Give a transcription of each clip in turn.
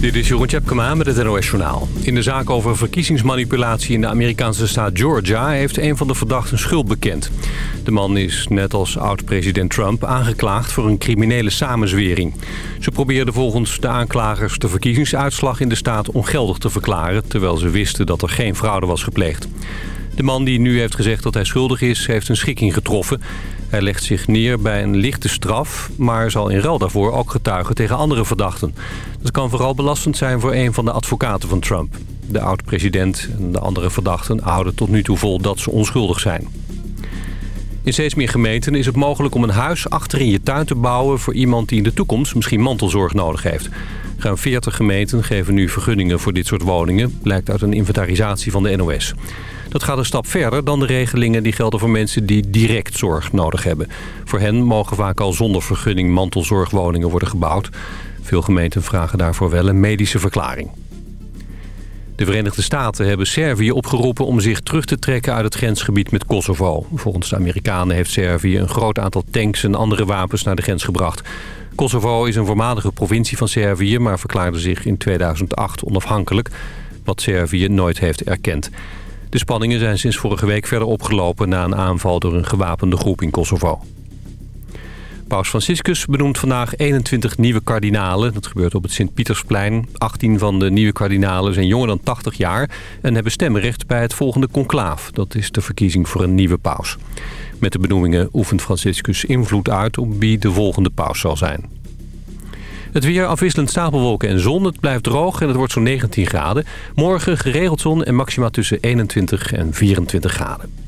Dit is Jeroen Tjepkema met het NOS Journaal. In de zaak over verkiezingsmanipulatie in de Amerikaanse staat Georgia... heeft een van de verdachten schuld bekend. De man is, net als oud-president Trump, aangeklaagd voor een criminele samenzwering. Ze probeerden volgens de aanklagers de verkiezingsuitslag in de staat ongeldig te verklaren... terwijl ze wisten dat er geen fraude was gepleegd. De man die nu heeft gezegd dat hij schuldig is, heeft een schikking getroffen. Hij legt zich neer bij een lichte straf, maar zal in ruil daarvoor ook getuigen tegen andere verdachten. Dat kan vooral belastend zijn voor een van de advocaten van Trump. De oud-president en de andere verdachten houden tot nu toe vol dat ze onschuldig zijn. In steeds meer gemeenten is het mogelijk om een huis achter in je tuin te bouwen... voor iemand die in de toekomst misschien mantelzorg nodig heeft. Ruim 40 gemeenten geven nu vergunningen voor dit soort woningen... blijkt uit een inventarisatie van de NOS. Dat gaat een stap verder dan de regelingen die gelden voor mensen die direct zorg nodig hebben. Voor hen mogen vaak al zonder vergunning mantelzorgwoningen worden gebouwd. Veel gemeenten vragen daarvoor wel een medische verklaring. De Verenigde Staten hebben Servië opgeroepen om zich terug te trekken uit het grensgebied met Kosovo. Volgens de Amerikanen heeft Servië een groot aantal tanks en andere wapens naar de grens gebracht. Kosovo is een voormalige provincie van Servië, maar verklaarde zich in 2008 onafhankelijk, wat Servië nooit heeft erkend. De spanningen zijn sinds vorige week verder opgelopen na een aanval door een gewapende groep in Kosovo. Paus Franciscus benoemt vandaag 21 nieuwe kardinalen. Dat gebeurt op het Sint-Pietersplein. 18 van de nieuwe kardinalen zijn jonger dan 80 jaar... en hebben stemrecht bij het volgende conclaaf. Dat is de verkiezing voor een nieuwe paus. Met de benoemingen oefent Franciscus invloed uit op wie de volgende paus zal zijn. Het weer afwisselend stapelwolken en zon. Het blijft droog en het wordt zo'n 19 graden. Morgen geregeld zon en maxima tussen 21 en 24 graden.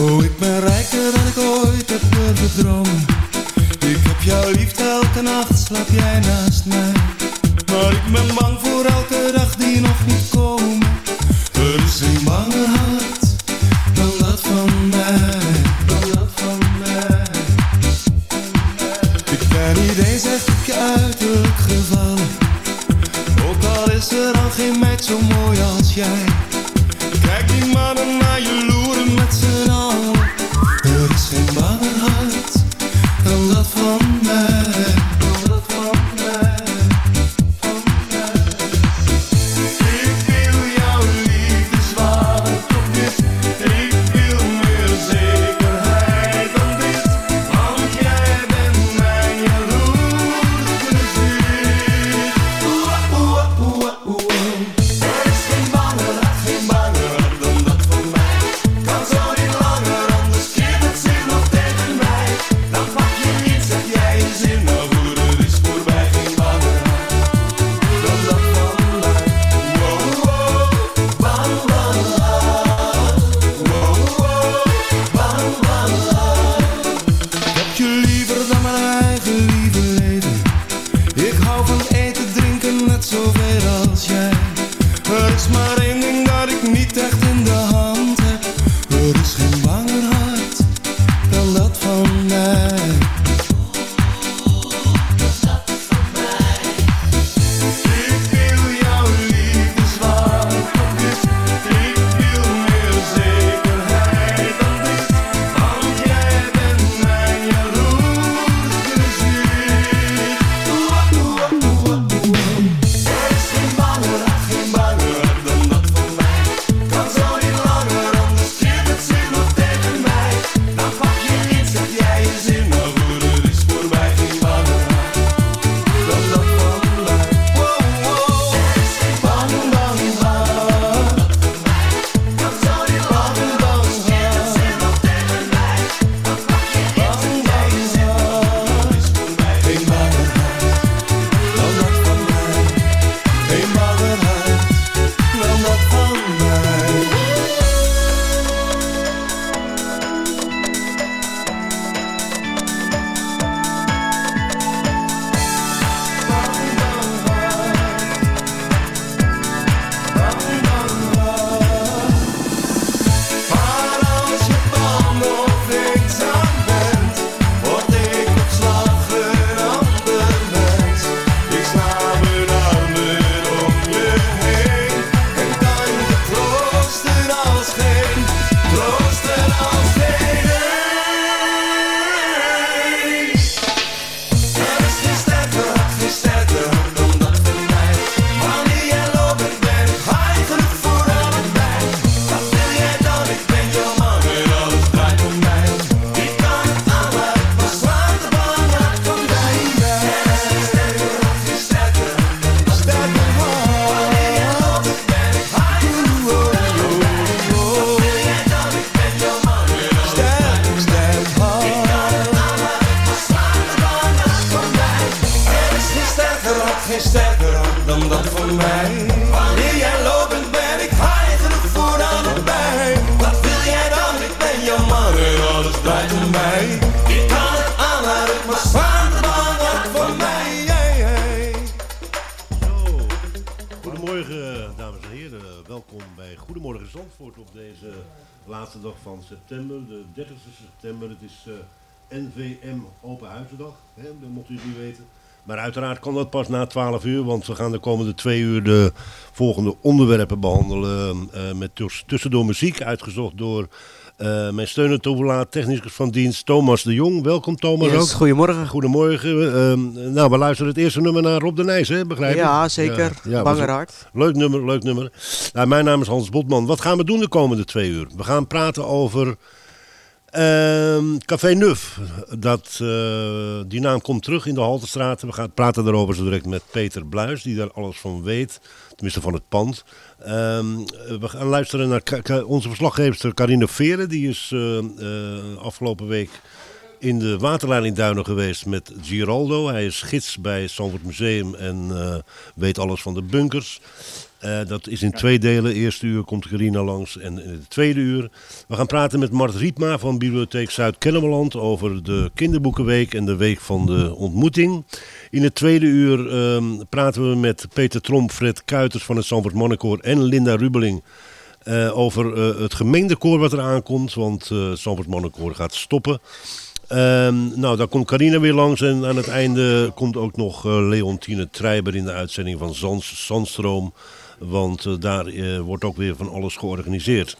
Oh, ik ben rijker dan ik ooit heb dromen. Ik heb jou lief, elke nacht slaap jij naast mij. Maar ik ben bang voor elke dag die nog niet komt. Er is een banger hart dan dat van mij. Dan dat van mij. Ik ben niet eens echt op je uiterlijk gevallen. Ook al is er al geen meid zo mooi als jij. Kijk die mannen naar je loeren met z'n allen. NVM Open Huizendag, hè, dat moet u niet weten. Maar uiteraard kan dat pas na 12 uur, want we gaan de komende twee uur de volgende onderwerpen behandelen. eh, met tuss- tussendoor muziek, uitgezocht door eh, mijn steun en technicus van dienst Thomas de Jong. Welkom Thomas Yes, ook. goedemorgen. Goedemorgen. Ehm, nou, we luisteren het eerste nummer naar Rob de Nijs, hè? begrijp ik? Ja, zeker. Ja. Leuk nummer, leuk nummer. Nou, mijn naam is Hans Botman. Wat gaan we doen de komende twee uur? We gaan praten over ehm, Café Nuf. Dat, eh, die naam komt terug in de Haltestraat. We gaan praten daarover zo direct met Peter Bluis, die daar alles van weet. Tenminste van het pand. Ehm, we gaan luisteren naar onze verslaggever Carine Veren. Die is eh, eh, afgelopen week in de waterleiding Duinen geweest met Giraldo. Hij is gids bij Zandvoort Museum en weet alles van de bunkers. Eh, dat is in twee delen. Eerste uur komt Carina langs en in het tweede uur. We gaan praten met Mart Rietma van Bibliotheek Zuid-Kennemerland over de kinderboekenweek en de week van de ontmoeting. In het tweede uur ehm, praten we met Peter Tromp, Fred Kuiters van het Zandvoort Mannenkoor en Linda Rubeling eh, over eh, het gemengde wat er aankomt. Want het Zandvoort Mannenkoor gaat stoppen. Ehm, nou, dan komt Carina weer langs en aan het einde komt ook nog Leontine Treiber in de uitzending van Zands, Zandstroom. Want eh, daar eh, wordt ook weer van alles georganiseerd.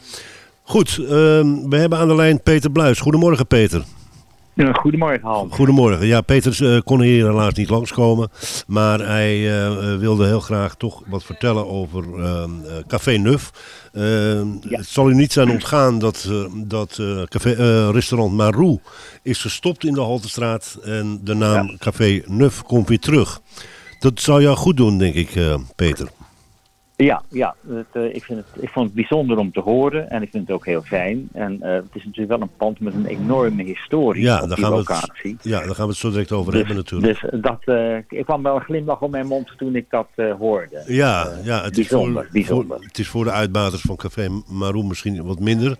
Goed, ehm, we hebben aan de lijn Peter Bluis. Goedemorgen Peter. Ja, goedemorgen, Hans. Goedemorgen. Ja, Peter eh, kon hier helaas niet langskomen. Maar hij wilde heel graag toch wat vertellen over ehm, eh, Café Nuf. Ehm, Het zal u niet zijn ontgaan dat, dat café, restaurant Marou is gestopt in de Haltestraat. En de naam Café Nuf komt weer terug. Dat zou jou goed doen, denk ik, Peter. Ja, ja het, eh, ik, vind het, ik vond het bijzonder om te horen en ik vind het ook heel fijn. En eh, het is natuurlijk wel een pand met een enorme historie Ja, op daar die gaan, we locatie. het, ja, daar gaan we het zo direct over Dus, hebben natuurlijk. dus dat, eh, ik kwam wel een glimlach op mijn mond toen ik dat hoorde. Ja, ja het, is bijzonder, voor, bijzonder. voor- het is voor de uitbaters van Café Marou misschien wat minder.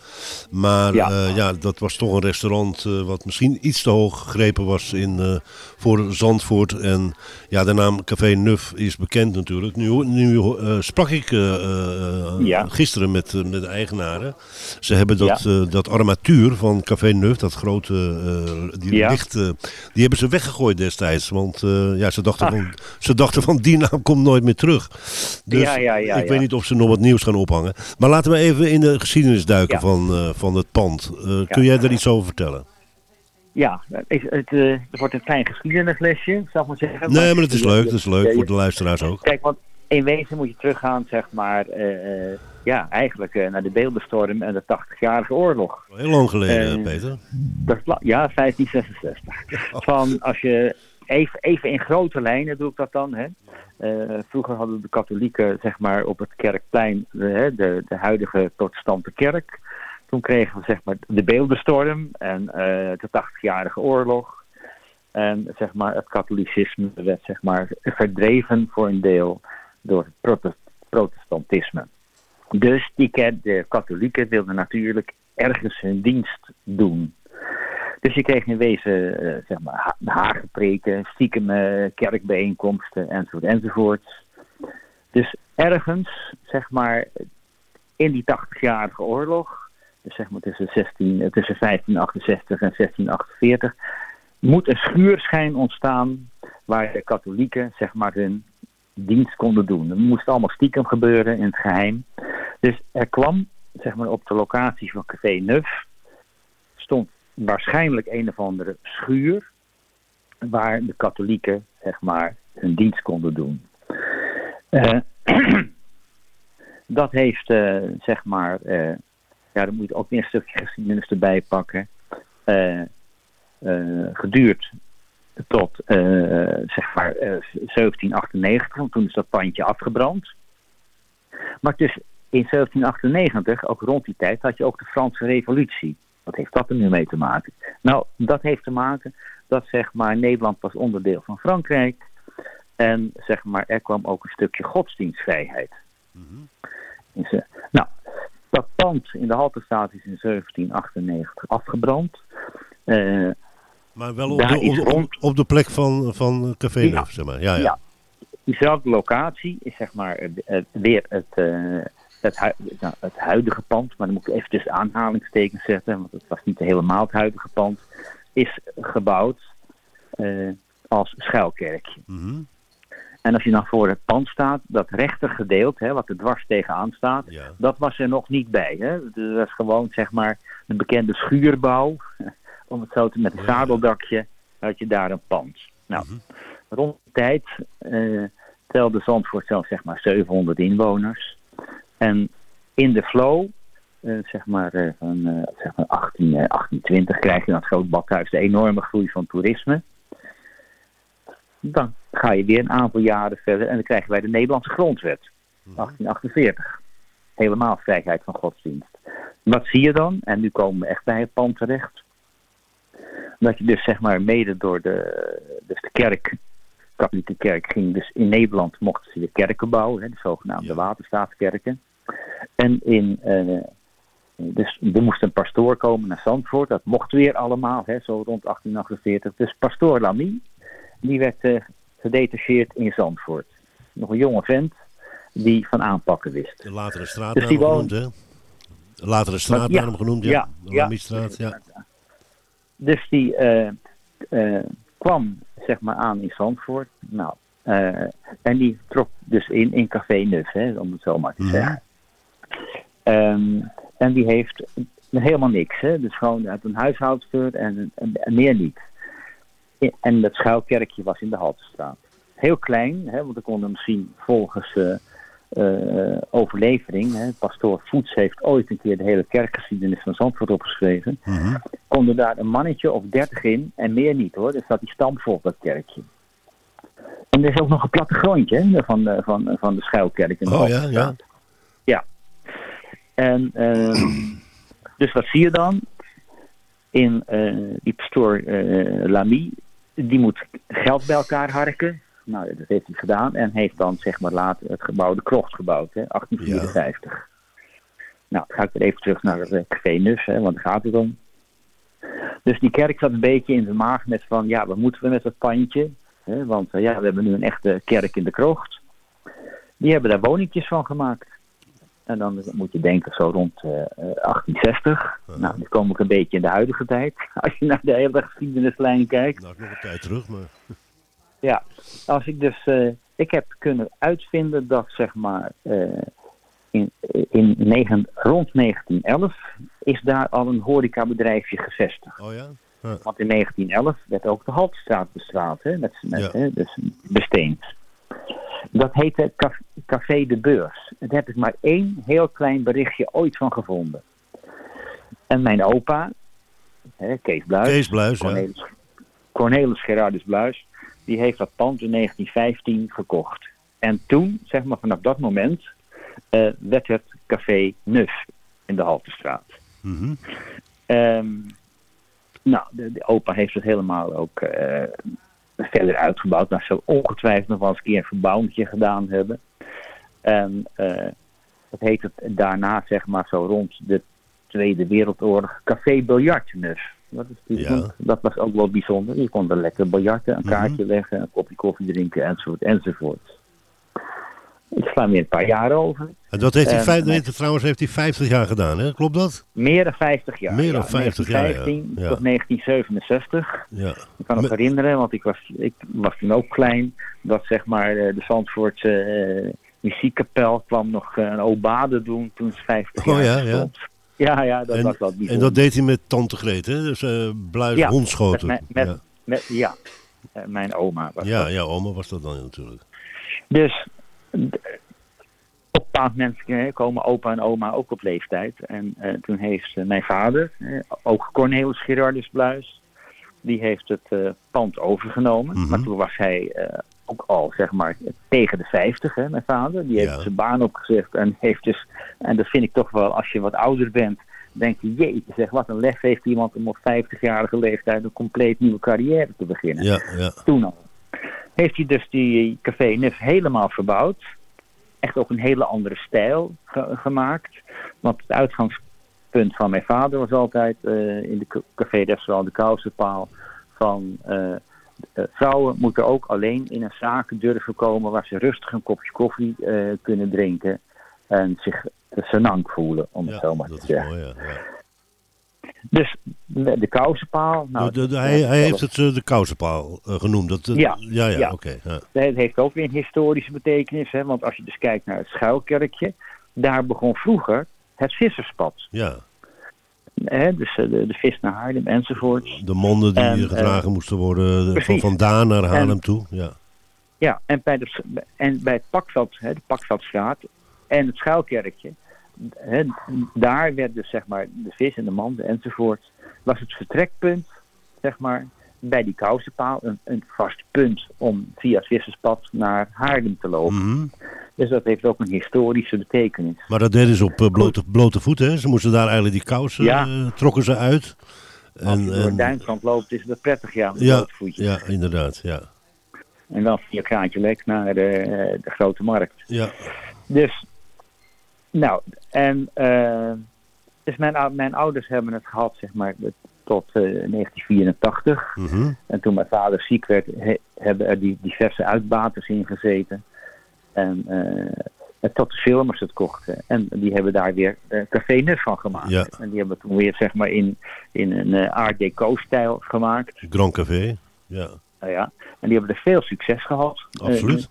Maar Ja. ja, ja dat was toch een restaurant wat misschien iets te hoog gegrepen was in, voor Zandvoort. En ja, de naam Café Nuf is bekend natuurlijk. Nu, nu eh, sprak ik eh, eh, Ja. gisteren met, eh, met de eigenaren. Ze hebben dat, dat armatuur van Café Nuf, dat grote die Ja. licht, die hebben ze weggegooid destijds. Want ja, ze, dachten Ach. van, ze dachten van die naam komt nooit meer terug. Dus ik weet niet of ze nog wat nieuws gaan ophangen. Maar laten we even in de geschiedenis duiken van, van het pand. Kun jij daar iets over vertellen? Ja, het, wordt een klein geschiedenislesje, zal ik maar zeggen. Nee, maar het is leuk. Het is leuk voor de luisteraars ook. Kijk, want in wezen moet je teruggaan, zeg maar, eh, eh, ja, eigenlijk eh, naar de beeldenstorm en de 80-jarige oorlog. Heel lang geleden, Peter. Dat ja, 1566. Van als je even, even in grote lijnen doe ik dat dan. Hè. Vroeger hadden de katholieken zeg maar op het kerkplein hè, de, de huidige protestante kerk. Toen kregen we zeg maar de beeldenstorm en de 80-jarige oorlog. En zeg maar het katholicisme werd zeg maar verdreven voor een deel door het prote- protestantisme. Dus die de katholieken wilden natuurlijk ergens hun dienst doen. Dus je kreeg in wezen eh, zeg maar ha- hagepreken, stiekem kerkbijeenkomsten enzovoort enzovoort. Dus ergens, zeg maar, in die 80-jarige oorlog, dus zeg maar tussen, 16, eh, tussen 1568 en 1648, moet een schuurschijn ontstaan waar de katholieken zeg maar hun dienst konden doen. Het moest allemaal stiekem gebeuren in het geheim. Dus er kwam zeg maar op de locatie van Café Neuf stond waarschijnlijk een of andere schuur waar de katholieken zeg maar hun dienst konden doen. Eh, dat heeft zeg zeg maar, eh, ja, dan moet je ook weer een stukje geschiedenis erbij pakken, eh, eh, geduurd tot eh, zeg maar eh, 1798, want toen is dat pandje afgebrand. Maar dus in 1798, ook rond die tijd, had je ook de Franse Revolutie. Wat heeft dat er nu mee te maken? Nou, dat heeft te maken dat zeg maar Nederland was onderdeel van Frankrijk. En zeg maar, er kwam ook een stukje godsdienstvrijheid. Ze- nou, dat pand in de Halterstraat is in 1798 afgebrand. Eh, Maar wel op de, op, op- rond. op de plek van, van Café Ja. Neuf, zeg maar. Ja, ja. Ja. diezelfde locatie is zeg maar weer het, eh, het, nou, het huidige pand, maar dan moet ik even tussen aanhalingstekens zetten, want het was niet helemaal het huidige pand, is gebouwd eh, als schuilkerkje. Mhm. En als je dan voor het pand staat, dat rechter gedeelte, hè, wat er dwars tegenaan staat, Ja. dat was er nog niet bij. Hè? Dat is gewoon zeg maar een bekende schuurbouw, om het zo te met een zadeldakje, had je daar een pand. Nou, Mhm. rond die tijd eh, telde Zandvoort zelf zeg maar 700 inwoners. En in de flow, eh, zeg maar eh, van zeg maar 18, eh, 1820, krijg je dan het groot badhuis de enorme groei van toerisme. Dan ga je weer een aantal jaren verder en dan krijgen wij de Nederlandse grondwet, 1848. Helemaal vrijheid van godsdienst. Wat zie je dan? En nu komen we echt bij het pand terecht. Dat je dus zeg maar mede door de, dus de kerk, katholieke kerk, ging dus in Nederland mochten ze de kerken bouwen, hè, de zogenaamde Ja. waterstaatskerken. En in, eh, dus er moest een pastoor komen naar Zandvoort, dat mocht weer allemaal, hè, zo rond 1848. Dus pastoor Lamy, die werd eh, gedetacheerd in Zandvoort. Nog een jonge vent die van aanpakken wist. De latere straat Dus genoemd, hè? De latere straat ja, naar hem genoemd, ja. ja, de ja. Lamiestraat, ja. Dus die eh, eh, kwam zeg maar aan in Zandvoort. Nou, eh, en die trok dus in in Café Nuf, hè, om het zo maar te Mhm. zeggen. Ehm, en die heeft helemaal niks. Hè? Dus gewoon uit een huishoudster en, en, en meer niet. En dat schuilkerkje was in de Haltestraat. Heel klein, hè, want we konden hem zien volgens eh, overlevering. Hè. Pastoor Voets heeft ooit een keer de hele kerkgeschiedenis van Zandvoort opgeschreven. Mhm. Konden daar een mannetje of dertig in en meer niet hoor. Er staat die stampvol op dat kerkje. En er is ook nog een plattegrondje hè, van, de, van, van de schuilkerk in de Oh ja, Haltestraat. Ja. En ehm, dus wat zie je dan? In eh, die pastoor eh Lamy, die moet geld bij elkaar harken. Nou, dat heeft hij gedaan en heeft dan zeg maar later het gebouw De Krocht gebouwd, hè, 1854. Nou, dan ga ik weer even terug naar het eh, Café Nus, hè, want daar gaat het om. Dus die kerk zat een beetje in de maag met van, ja, wat moeten we met dat pandje? Hè, want eh, ja, we hebben nu een echte kerk in De Krocht. Die hebben daar woningjes van gemaakt. En dan moet je denken zo rond eh, eh, 1860. Nou, dan kom ik een beetje in de huidige tijd. Als je naar de hele geschiedenislijn kijkt. Nou, nog een tijd terug, maar... Ja, als ik dus... eh, ik heb kunnen uitvinden dat zeg maar... eh, in, in negen, rond 1911 is daar al een horecabedrijfje gevestigd. Oh ja? Want in 1911 werd ook de Haltestraat bestraat, hè, met, met, Ja. hè, dus besteend. Dat heette Caf- Café de Beurs. Daar heb ik maar één heel klein berichtje ooit van gevonden. En mijn opa, hè, Kees Bluis, Kees Bluis, ja. Cornelis, Cornelis Gerardus Bluis, die heeft dat pand in 1915 gekocht. En toen, zeg maar vanaf dat moment, eh, werd het Café Nuf in de Haltestraat. Mhm. Ehm, nou, de, de opa heeft het helemaal ook eh, verder uitgebouwd. Nou, zou ongetwijfeld nog wel eens een keer een verbouwingje gedaan hebben. En eh dat heet het daarna, zeg maar, zo rond de Tweede Wereldoorlog, Café Biljartnuf. Dat, is Ja. dat was ook wel bijzonder. Je kon er lekker biljarten, een Mhm. kaartje leggen, een kopje koffie drinken, enzovoort, enzovoort. Ik sla weer een paar jaar over. En dat heeft hij, vijf, nee, trouwens heeft hij 50 jaar gedaan, hè? Klopt dat? Meer dan 50 jaar. Meer dan ja. 50 jaar, ja. 1915 Ja. tot 1967. Ja. Ik kan het Me- herinneren, want ik was, ik was toen ook klein. Dat zeg maar eh, de Zandvoortse eh, muziekkapel kwam nog eh, een obade doen toen ze 50 Oh, jaar ja, ja. Ja, ja, dat En, was wel bijzonder. en dat deed hij met tante Greet, hè? Dus eh Bluis Ja, hondschoten. met, met, ja. met, ja, eh, mijn oma was Ja, dat. ja, oma was dat dan natuurlijk. Dus op een bepaald moment eh, komen opa en oma ook op leeftijd. En toen heeft mijn vader, ook Cornelis Gerardus Bluis, die heeft het pand overgenomen. Mhm. Maar toen was hij ook al, zeg maar, tegen de 50, hè, mijn vader. Die heeft Ja. zijn baan opgezegd en heeft dus, en dat vind ik toch wel, als je wat ouder bent, denk je, jeetje zeg, wat een lef heeft iemand om op 50-jarige leeftijd een compleet nieuwe carrière te beginnen Ja, ja. toen al. heeft hij dus die Café Nuf helemaal verbouwd. Echt ook een hele andere stijl ge- gemaakt. Want het uitgangspunt van mijn vader was altijd eh, in de café-restaurant De Kousenpaal van... eh, vrouwen moeten ook alleen in een zaak durven komen waar ze rustig een kopje koffie eh, kunnen drinken en zich senang voelen, om het zo maar te zeggen. mooi, ja. ja. Dus de, kousenpaal, nou, De- de- hij, hij heeft het eh, de kousenpaal eh, genoemd. Dat, Ja, ja, ja, oké. ja. Het heeft ook weer een historische betekenis, hè, want als je dus kijkt naar het schuilkerkje, daar begon vroeger het visserspad. ja. Hè, dus eh, de, de vis naar Haarlem enzovoort. De monden die En, gedragen eh, moesten worden eh, van precies. vandaan naar Haarlem En- toe. Ja. Ja, en bij, de, en bij het Pakveld, hè, de Pakveldstraat en het schuilkerkje, hè, daar werd dus zeg maar de vis en de manden enzovoort, was het vertrekpunt, zeg maar, bij die kousenpaal een, een vast punt om via het visserspad naar Haarlem te lopen. Mhm. Dus dat heeft ook een historische betekenis. Maar dat deden ze op eh, blote, blote voeten. Hè? Ze moesten daar eigenlijk die kousen, Ja. eh, trokken ze uit. Als je door en- het duinstrand loopt is dat prettig, ja, met ja, voetjes. ja, inderdaad. Ja. En dan via Kraantje Lek naar de, de Grote Markt. Ja. Dus, nou, en eh, dus mijn ouders hebben het gehad, zeg maar, tot eh, 1984. Mhm. En toen mijn vader ziek werd, he- hebben er die diverse uitbaters in gezeten. En eh, tot de filmers het kochten. En die hebben daar weer eh, Café Nuf van gemaakt. Ja. En die hebben toen weer, zeg maar, in, in een eh, Art Deco-stijl gemaakt. Grand Café. Ja, Nou ja, en die hebben er veel succes gehad. absoluut.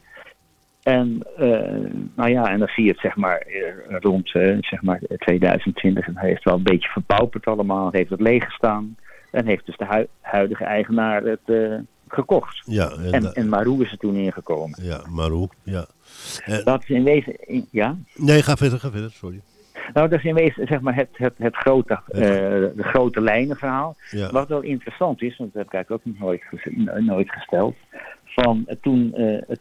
En, eh, nou ja, en dan zie je het zeg maar eh, rond eh, zeg maar 2020. En hij heeft wel een beetje verpauperd allemaal. Heeft het leeg gestaan. En heeft dus de hui- huidige eigenaar het gekocht. ja, en, En, en is er toen ingekomen. ja, Marou. Ja. Dat is in wezen, in- ja. nee, ga verder, ga verder. Sorry. Nou, dat is in wezen zeg maar het, het, het grote, de grote lijnenverhaal. Ja. Wat wel interessant is, want dat heb ik eigenlijk ook nog nooit, nooit gesteld. Van toen het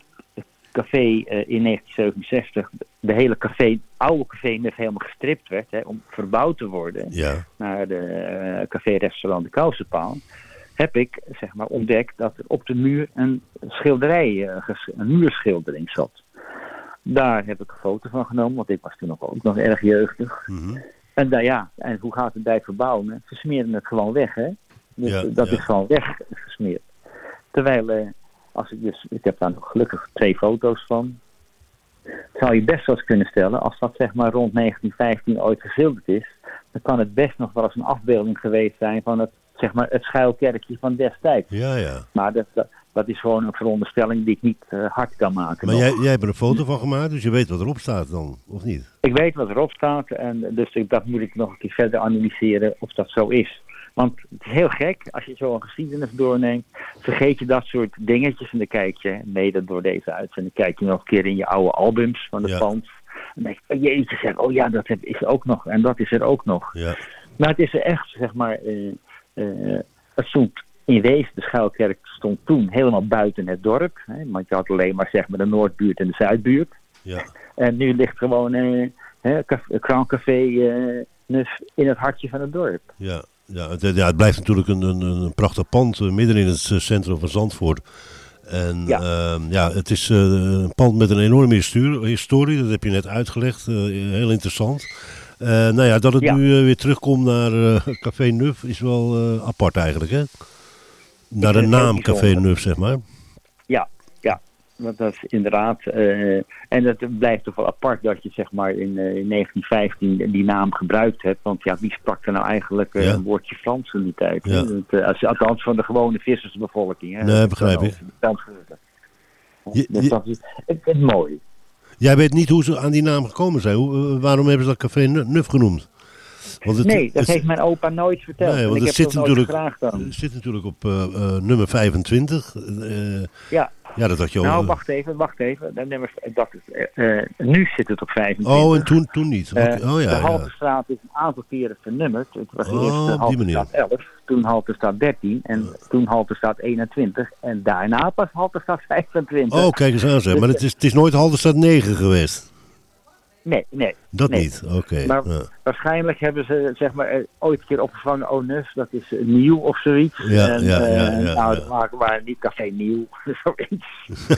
café eh, in 1967, de hele café, oude café net helemaal gestript werd hè, om verbouwd te worden Ja. naar de eh, café-restaurant De Kousenpaal. Heb ik zeg maar ontdekt dat er op de muur een schilderij, eh, een muurschildering zat. Daar heb ik een foto van genomen, want ik was toen nog, ook nog erg jeugdig. Mhm. En nou ja, en hoe gaat het bij verbouwen? Ze smeren het gewoon weg, hè? Dus Ja, dat ja. is gewoon weggesmeerd. Terwijl, eh, als ik dus, ik heb daar nog gelukkig twee foto's van. Zou je best wel eens kunnen stellen, als dat zeg maar rond 1915 ooit geschilderd is, dan kan het best nog wel eens een afbeelding geweest zijn van het, zeg maar, het schuilkerkje van destijds. Ja, ja. Maar dat, dat, dat is gewoon een veronderstelling die ik niet eh, hard kan maken. Maar nog. jij, jij hebt er een foto van gemaakt, dus je weet wat erop staat dan, of niet? Ik weet wat erop staat en dus ik, dat moet ik nog een keer verder analyseren of dat zo is. Want het is heel gek, als je zo een geschiedenis doorneemt, vergeet je dat soort dingetjes en dan kijk je, mede door deze uitzending, kijk je nog een keer in je oude albums van de Ja. pand. En dan denk je, oh jeetje zeg, oh ja, dat heb, is er ook nog en dat is er ook nog. Ja. Maar het is er echt, zeg maar, eh, eh, het stond in wezen, de schuilkerk stond toen helemaal buiten het dorp. Hè, want je had alleen maar zeg maar de Noordbuurt en de Zuidbuurt. Ja. En nu ligt gewoon eh caf- Crown Café Nuf in het hartje van het dorp. Ja, ja, het, ja, het blijft natuurlijk een, een, een prachtig pand eh, midden in het eh, centrum van Zandvoort. En Ja. ja, ja het is eh, een pand met een enorme historie, dat heb je net uitgelegd. eh, heel interessant. Eh, nou ja, dat het Ja. nu eh, weer terugkomt naar eh, Café Nuf is wel eh, apart eigenlijk, hè? Naar de naam Café. Nuf, zeg maar. Ja, Want dat is inderdaad. eh, en het blijft toch wel apart dat je zeg maar in, eh, in 1915 die naam gebruikt hebt. Want ja, wie sprak er nou eigenlijk eh, Ja. een woordje Frans in die tijd? Ja. Dat, eh, als, althans van de gewone vissersbevolking. Hè? Nee, Dat begrijp ik. Je- Dus dat is, het mooi. Jij weet niet hoe ze aan die naam gekomen zijn. Hoe, eh, waarom hebben ze dat Café Nu- Nuf genoemd? Want het- nee, dat het- heeft mijn opa nooit verteld. Nee, en want ik het heb zit natuurlijk, het zit natuurlijk op eh, eh, nummer 25. Eh, Ja. Ja, dat had je al. Nou, wacht even, wacht even. Dat nummer, dat is, eh, eh, nu zit het op 25. oh, en toen, toen niet. Eh, oh ja, de ja. Haltestraat is een aantal keren vernummerd. Het was Oh, eerst. Haltestraat 11, toen Haltestraat 13 en toen Haltestraat 21 en daarna pas Haltestraat 25. Oh, kijk eens aan zeg. Maar het is, het is nooit Halterstad 9 geweest. Nee, nee. Dat nee. niet, oké. Maar ja. waarschijnlijk hebben ze zeg maar, eh, ooit een keer opgevangen, oh nuf, dat is eh, nieuw of zoiets. Ja, en, ja, eh, ja, ja, nou, dat maken we maar niet café nieuw, zoiets.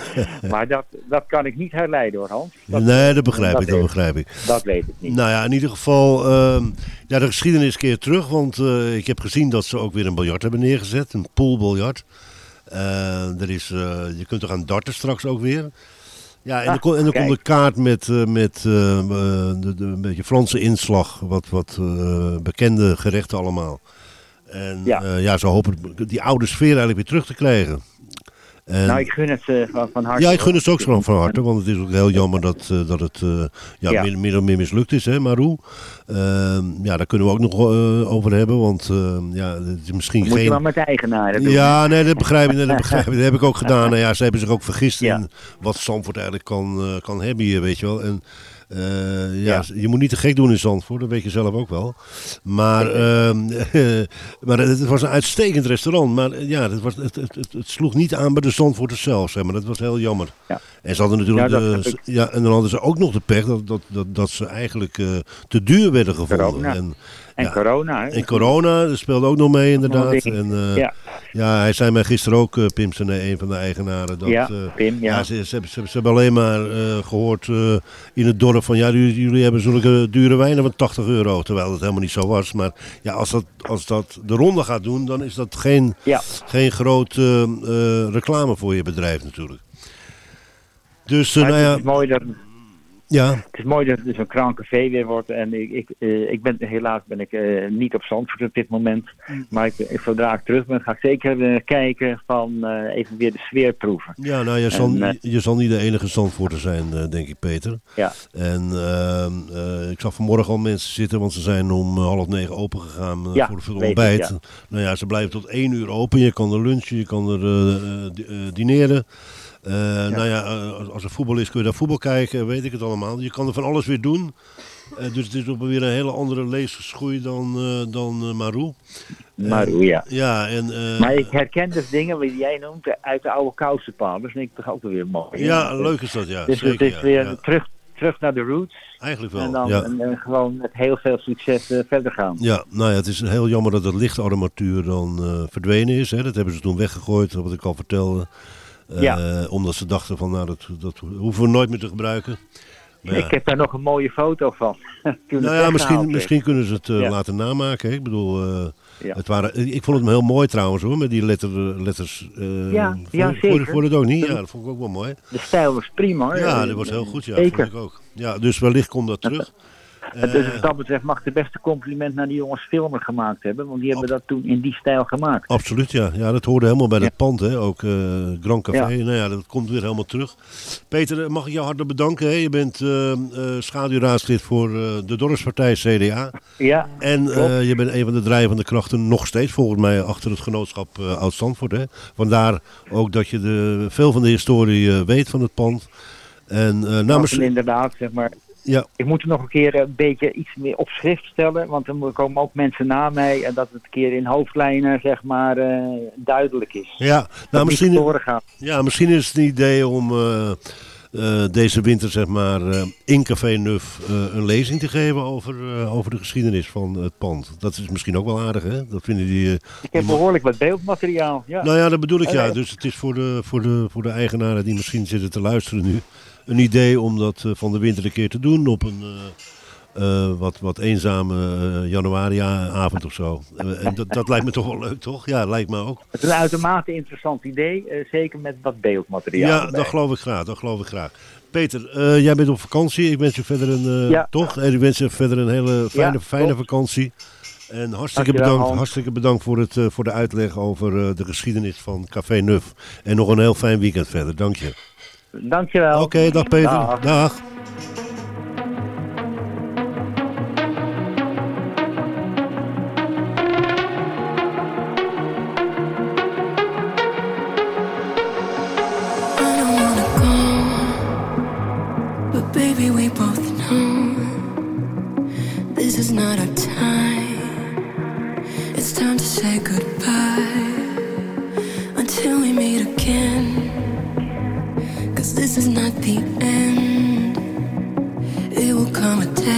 maar dat, dat kan ik niet herleiden hoor, Hans. Dat, nee, dat begrijp dat ik, dat begrijp ik. dat weet ik niet. Nou ja, in ieder geval, ehm, ja, de geschiedenis keer terug. Want ik heb gezien dat ze ook weer een biljart hebben neergezet. Een poolbiljart. Er is, je kunt er gaan darten straks ook weer. Ja, en, Ah, er, kon, en er komt een kaart met, eh, met eh, eh, de, de, een beetje Franse inslag. Wat, wat bekende gerechten allemaal. En ja. Ja. ja, ze hopen die oude sfeer eigenlijk weer terug te krijgen. Nou, ik gun het ze van, van harte. ja, ik gun het ook van, van harte, want het is ook heel jammer dat, eh, dat het eh, ja, Ja. Min of meer mislukt is, hè, Marou. Ehm, ja, daar kunnen we ook nog eh, over hebben, want eh, ja, het is misschien Dat moet je geen... wel met de eigenaren doen. Ja, nee, dat begrijp ik, dat begrijp ik. Dat heb ik ook gedaan. Nou ja, ze hebben zich ook vergist Ja. in wat Zandvoort eigenlijk kan, eh, kan hebben hier, weet je wel. En eh, ja, Ja. je moet niet te gek doen in Zandvoort, dat weet je zelf ook wel. Maar, ehm, maar het was een uitstekend restaurant. Maar eh, ja, het, was, het, het, het, sloeg niet aan bij de Zandvoorters zelf, zeg maar. Dat was heel jammer. Ja. En ze hadden natuurlijk Ja, de- ja, en dan hadden ze ook nog de pech dat, dat, dat, dat ze eigenlijk eh, te duur werden gevonden. Corona. En, En corona, hè? en corona dat speelde ook nog mee inderdaad. En, Ja. ja, hij zei mij gisteren ook, Pim Sene, een van de eigenaren. Dat, Ja, Pim, ja. ze, ze, hebben- ze, ze hebben alleen maar eh, gehoord eh, in het dorp van ja, jullie, hebben zulke dure wijnen van 80 euro. Terwijl dat helemaal niet zo was. Maar ja, als dat, als dat de ronde gaat doen, dan is dat geen, Ja. geen groot eh, eh, reclame voor je bedrijf natuurlijk. Dus, Maar nou het, ja, is mooi dat, ja, het is mooi dat het dus een krank café weer wordt. En ik, ik, eh, ik ben, helaas ben ik eh, niet op Zandvoort op dit moment. Mm. Maar ik, ik- zodra ik terug ben, ga ik zeker eh, kijken van eh, even weer de sfeer proeven. ja, nou, je, zal, En, je zal niet de enige Zandvoorter zijn, denk ik, Peter. Ja. En ehm, eh, ik zag vanmorgen al mensen zitten, want ze zijn om half negen open gegaan Ja, voor, het ik, ontbijt. ja. Nou ja, ze blijven tot één uur open. Je kan er lunchen, je kan er eh, eh, Nou ja, eh, als er voetbal is kun je daar voetbal kijken, weet ik het allemaal. Je kan er van alles weer doen. Eh, dus het is ook weer een hele andere leesgeschoei dan, eh dan Marou. Maar hoe ja. Ja, en... Maar ik herken dus dingen die jij noemt uit de oude kousenpaal. Dat vind ik toch ook weer mooi. ja, leuk is dat, ja. Dus zeker, het is weer ja. terug, terug naar de roots. Eigenlijk wel, En dan ja. en, en gewoon met heel veel succes verder gaan. Ja, nou ja, het is heel jammer dat het lichtarmatuur dan verdwenen is. Hè. Dat hebben ze toen weggegooid, wat ik al vertelde. Eh, Ja. Omdat ze dachten van, nou, dat, dat hoeven we nooit meer te gebruiken. Ja. Ik heb daar nog een mooie foto van. Toen Nou ja, misschien, misschien kunnen ze het eh, Ja. laten namaken. Hè. Ik bedoel, eh, Ja. het waren, ik vond het heel mooi trouwens hoor, met die letter, letters. eh, Ja, ja, vond- zeker. Vond je het ook niet? Ja, dat vond ik ook wel mooi. De stijl was prima. hoor. Ja, dat was heel goed, ja, Zeker. vond ik ook. Ja, dus wellicht komt dat terug. En dus Eh, wat dat betreft mag ik de beste compliment naar die jongens filmer gemaakt hebben. Want die hebben dat toen in die stijl gemaakt. Absoluut, ja. ja. Dat hoorde helemaal bij Ja. dat pand, hè. ook eh Grand Café. Ja. Nou ja, dat komt weer helemaal terug. Peter, eh, mag ik jou hartelijk bedanken. Hè? Je bent eh, eh, schaduwraadslid voor eh, de Dorpspartij CDA. Ja, En eh, je bent een van de drijvende krachten nog steeds, volgens mij, achter het genootschap eh Oud-Zandvoort. Hè? Vandaar ook dat je de, veel van de historie eh, weet van het pand. En uh, namens... inderdaad, zeg maar. Ja, Ik moet er nog een keer een beetje iets meer op schrift stellen. Want er komen ook mensen na mij. En dat het een keer in hoofdlijnen, zeg maar, eh, duidelijk is. ja. Nou, misschien. Ja, misschien is het een idee om eh, eh, deze winter zeg maar, in Café Nuf een lezing te geven over, over de geschiedenis van het pand. Dat is misschien ook wel aardig, hè? Dat vinden die... Ik heb behoorlijk wat beeldmateriaal. Ja. Nou ja, dat bedoel ik ja. Dus het is voor de, voor, de, voor de eigenaren die misschien zitten te luisteren nu... een idee om dat eh, van de winter een keer te doen op een... eh, eh, wat, wat eenzame januari-avond of zo. En dat, dat lijkt me toch wel leuk, toch? Ja, lijkt me ook. Het is een uitermate interessant idee. zeker met wat beeldmateriaal. Ja, erbij. dat geloof ik graag. Dat geloof ik graag. Peter, jij bent op vakantie. Ik wens je verder een, Ja. toch? En ik wens je verder een hele fijne, Ja, fijne vakantie. En hartstikke bedankt, hartstikke bedankt voor, het, voor de uitleg over de geschiedenis van Café Nuf. En nog een heel fijn weekend verder. Dank je. Dankjewel. Oké, dag Peter. Dag. dag. the end, it will come a day.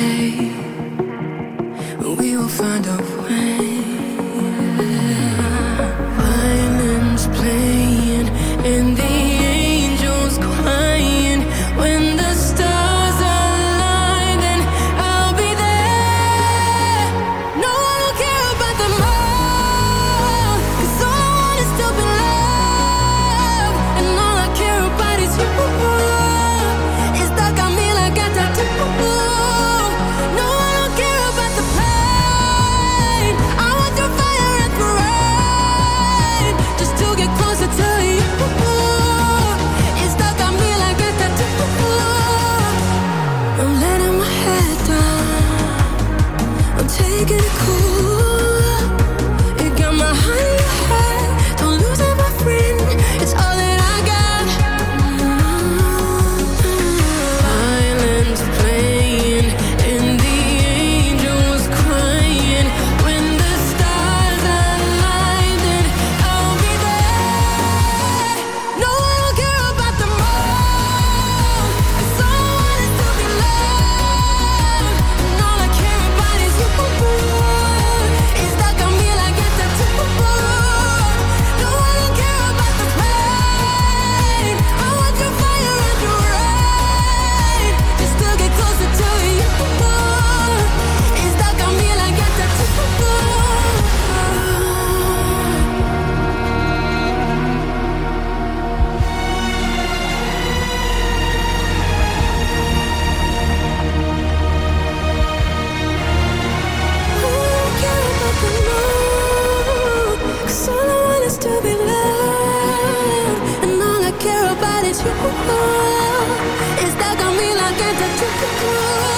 to the groove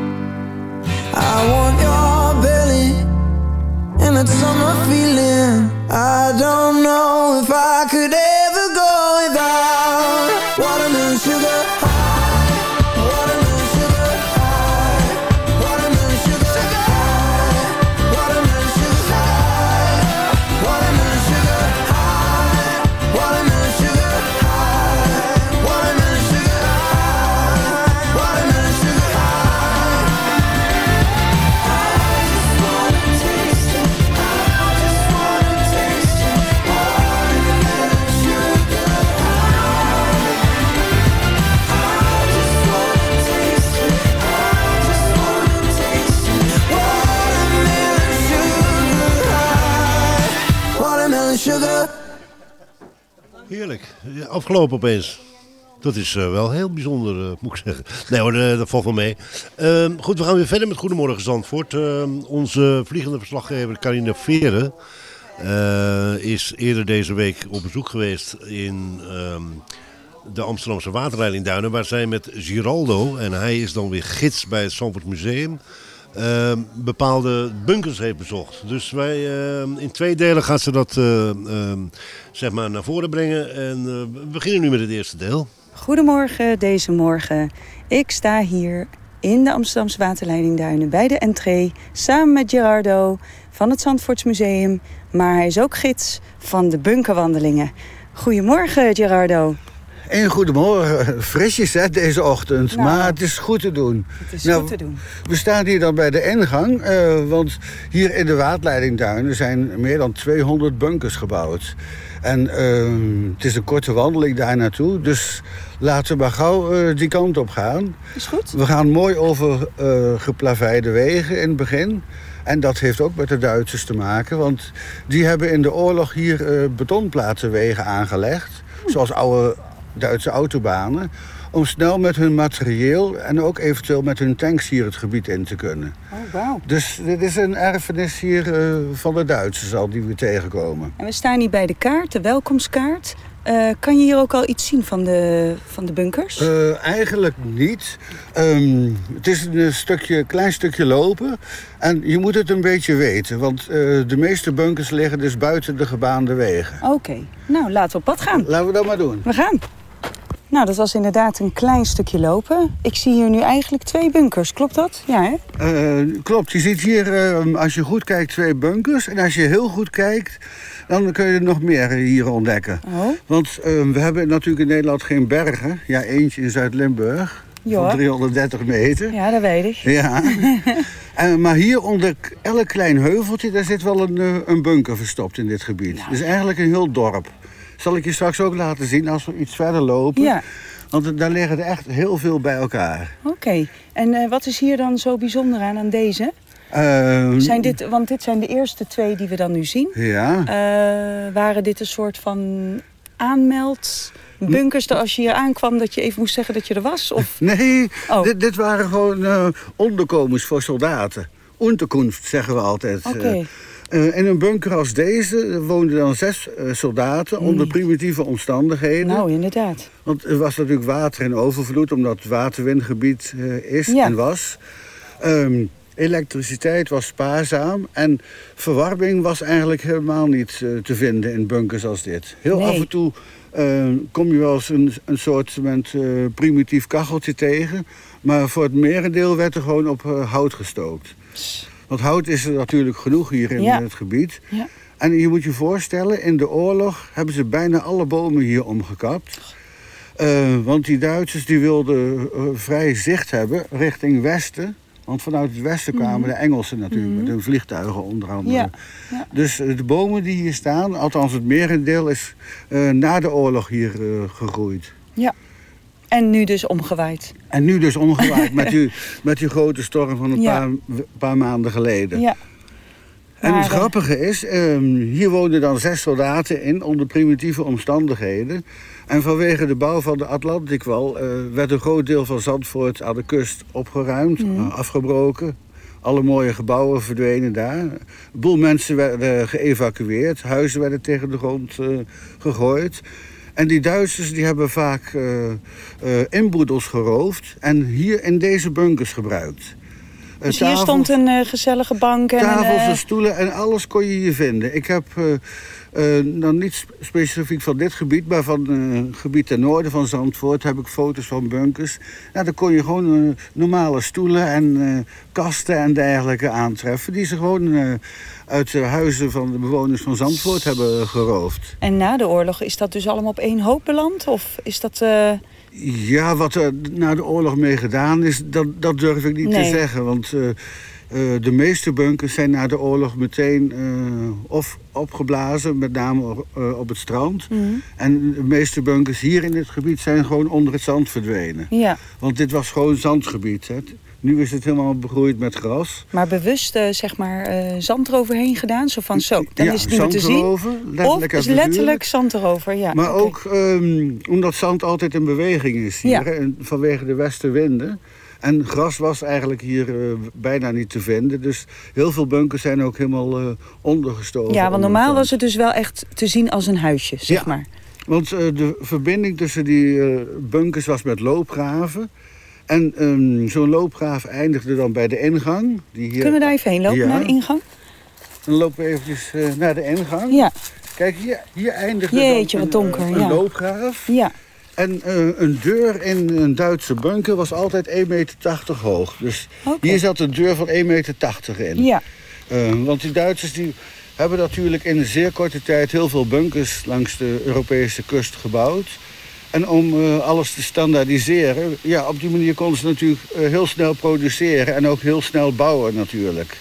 Afgelopen opeens. Dat is eh, wel heel bijzonder, eh, moet ik zeggen. Nee hoor, eh, dat valt wel mee. Ehm, goed, we gaan weer verder met Goedemorgen Zandvoort. Ehm, onze vliegende verslaggever Carina Veren is eerder deze week op bezoek geweest in ehm, de Amsterdamse waterleidingduinen. Waar zij met Giraldo, en hij is dan weer gids bij het Zandvoort Museum, ehm, bepaalde bunkers heeft bezocht. Dus wij, ehm, in twee delen gaat ze dat eh, ehm, zeg maar naar voren brengen. En eh, we beginnen nu met het eerste deel. Goedemorgen deze morgen. Ik sta hier in de Amsterdamse waterleidingduinen bij de entree samen met Gerardo van het Zandvoortsmuseum. Maar hij is ook gids van de bunkerwandelingen. Goedemorgen Gerardo. En goedemorgen. Frisjes hè, deze ochtend. Nou. maar het is goed te doen. Het is Nou, goed te doen. We staan hier dan bij de ingang. eh, want hier in de waterleidingduinen zijn meer dan 200 bunkers gebouwd. En eh, het is een korte wandeling daar naartoe. Dus laten we maar gauw eh, die kant op gaan. Is goed? We gaan mooi over eh geplaveide wegen in het begin. En dat heeft ook met de Duitsers te maken. Want die hebben in de oorlog hier betonplatenwegen aangelegd. Zoals oude Duitse autobanen. Om snel met hun materieel en ook eventueel met hun tanks hier het gebied in te kunnen. Oh, wauw. Dus dit is een erfenis hier eh, van de Duitsers al die we tegenkomen. En we staan hier bij de kaart, de welkomstkaart. Eh, kan je hier ook al iets zien van de, van de bunkers? Eh, eigenlijk niet. Ehm, het is een stukje, klein stukje lopen. En je moet het een beetje weten. Want de meeste bunkers liggen dus buiten de gebaande wegen. Oké, nou laten we op pad gaan. Laten we dat maar doen. We gaan. Nou, dat was inderdaad een klein stukje lopen. Ik zie hier nu eigenlijk twee bunkers, klopt dat? Ja, hè? Eh, klopt, je ziet hier, eh, als je goed kijkt, twee bunkers. En als je heel goed kijkt, dan kun je er nog meer hier ontdekken. Oh, Want eh, we hebben natuurlijk in Nederland geen bergen. Ja, eentje in Zuid-Limburg. Ja. Van 330 meter. ja, dat weet ik. Ja. Eh, maar hier onder elk klein heuveltje, daar zit wel een, een bunker verstopt in dit gebied. Nou. Dus eigenlijk een heel dorp. Zal ik je straks ook laten zien als we iets verder lopen. Ja, Want daar liggen er echt heel veel bij elkaar. oké. En eh, wat is hier dan zo bijzonder aan, aan deze? Eh, Zijn dit, want dit zijn de eerste twee die we dan nu zien. Ja. Eh, waren dit een soort van aanmeldbunkers? Dat als je hier aankwam dat je even moest zeggen dat je er was? Of... Nee, Oh. dit, dit waren gewoon eh, onderkomens voor soldaten. Unterkunft zeggen we altijd. Oké. Eh, eh, in een bunker als deze woonden dan zes eh, soldaten onder primitieve omstandigheden. Nou, inderdaad. Want er was natuurlijk water in overvloed, omdat het waterwindgebied eh, is Ja. en was. Ehm, elektriciteit was spaarzaam en verwarming was eigenlijk helemaal niet eh, te vinden in bunkers als dit. Heel Nee. af en toe eh, kom je wel eens een, een soort met, eh, primitief kacheltje tegen. Maar voor het merendeel werd er gewoon op eh, hout gestookt. Want hout is er natuurlijk genoeg hier in Ja. het gebied. Ja. En je moet je voorstellen, in de oorlog hebben ze bijna alle bomen hier omgekapt. Eh, want die Duitsers die wilden eh, vrij zicht hebben richting westen. Want vanuit het westen kwamen de Engelsen natuurlijk met hun vliegtuigen onder andere. Ja, ja. Dus eh, de bomen die hier staan, althans het merendeel, is na de oorlog hier gegroeid. Ja. En nu dus omgewaaid. En nu dus omgewaaid met, die, met die grote storm van een Ja. paar, paar maanden geleden. Ja. En Maar, het eh, grappige is, ehm, hier woonden dan zes soldaten in onder primitieve omstandigheden. En vanwege de bouw van de Atlantikwal eh, werd een groot deel van Zandvoort aan de kust opgeruimd, Mhm. eh, afgebroken. Alle mooie gebouwen verdwenen daar. Een boel mensen werden geëvacueerd, huizen werden tegen de grond gegooid. En die Duitsers die hebben vaak eh eh, inboedels geroofd en hier in deze bunkers gebruikt. Eh, Dus hier stond een eh, gezellige bank en Tafels eh, en stoelen en alles kon je hier vinden. Ik heb eh, eh, dan niet sp- specifiek van dit gebied, maar van eh, het gebied ten noorden van Zandvoort heb ik foto's van bunkers. Nou, daar kon je gewoon eh, normale stoelen en eh, kasten en dergelijke aantreffen. Die ze gewoon eh, uit de huizen van de bewoners van Zandvoort hebben geroofd. En na de oorlog is dat dus allemaal op één hoop beland? Of is dat... Ja, wat er na de oorlog mee gedaan is, dat, dat durf ik niet Nee. te zeggen. Want eh, Eh, de meeste bunkers zijn na de oorlog meteen eh, of opgeblazen, met name op het strand. Mhm. En de meeste bunkers hier in dit gebied zijn gewoon onder het zand verdwenen. Ja, Want dit was gewoon zandgebied. Hè. Nu is het helemaal begroeid met gras. maar bewust eh, zeg maar eh, zand eroverheen gedaan. Zo van zo, dan Ja, is het niet meer te zien. erover, Of letterlijk en is letterlijk zand erover, ja. Maar ook ehm, omdat zand altijd in beweging is hier. Ja. hè, vanwege de westenwinden. En gras was eigenlijk hier eh, bijna niet te vinden. Dus heel veel bunkers zijn ook helemaal ondergestoken. Ja, want normaal was het dus wel echt te zien als een huisje, zeg Ja. maar. Want de verbinding tussen die bunkers was met loopgraven. En ehm, zo'n loopgraaf eindigde dan bij de ingang. Die hier... Kunnen we daar even heen lopen Ja. naar de ingang? Dan lopen we eventjes eh, naar de ingang. Ja, Kijk, hier, hier eindigde Jeetje, dan wat een, donker, eh, een ja. loopgraaf. ja. En eh, een deur in een Duitse bunker was altijd 1,80 meter hoog. Dus hier zat een deur van 1,80 meter in. Ja, want die Duitsers die hebben natuurlijk in een zeer korte tijd heel veel bunkers langs de Europese kust gebouwd. En om eh, alles te standaardiseren, ja, op die manier konden ze natuurlijk eh, heel snel produceren en ook heel snel bouwen natuurlijk.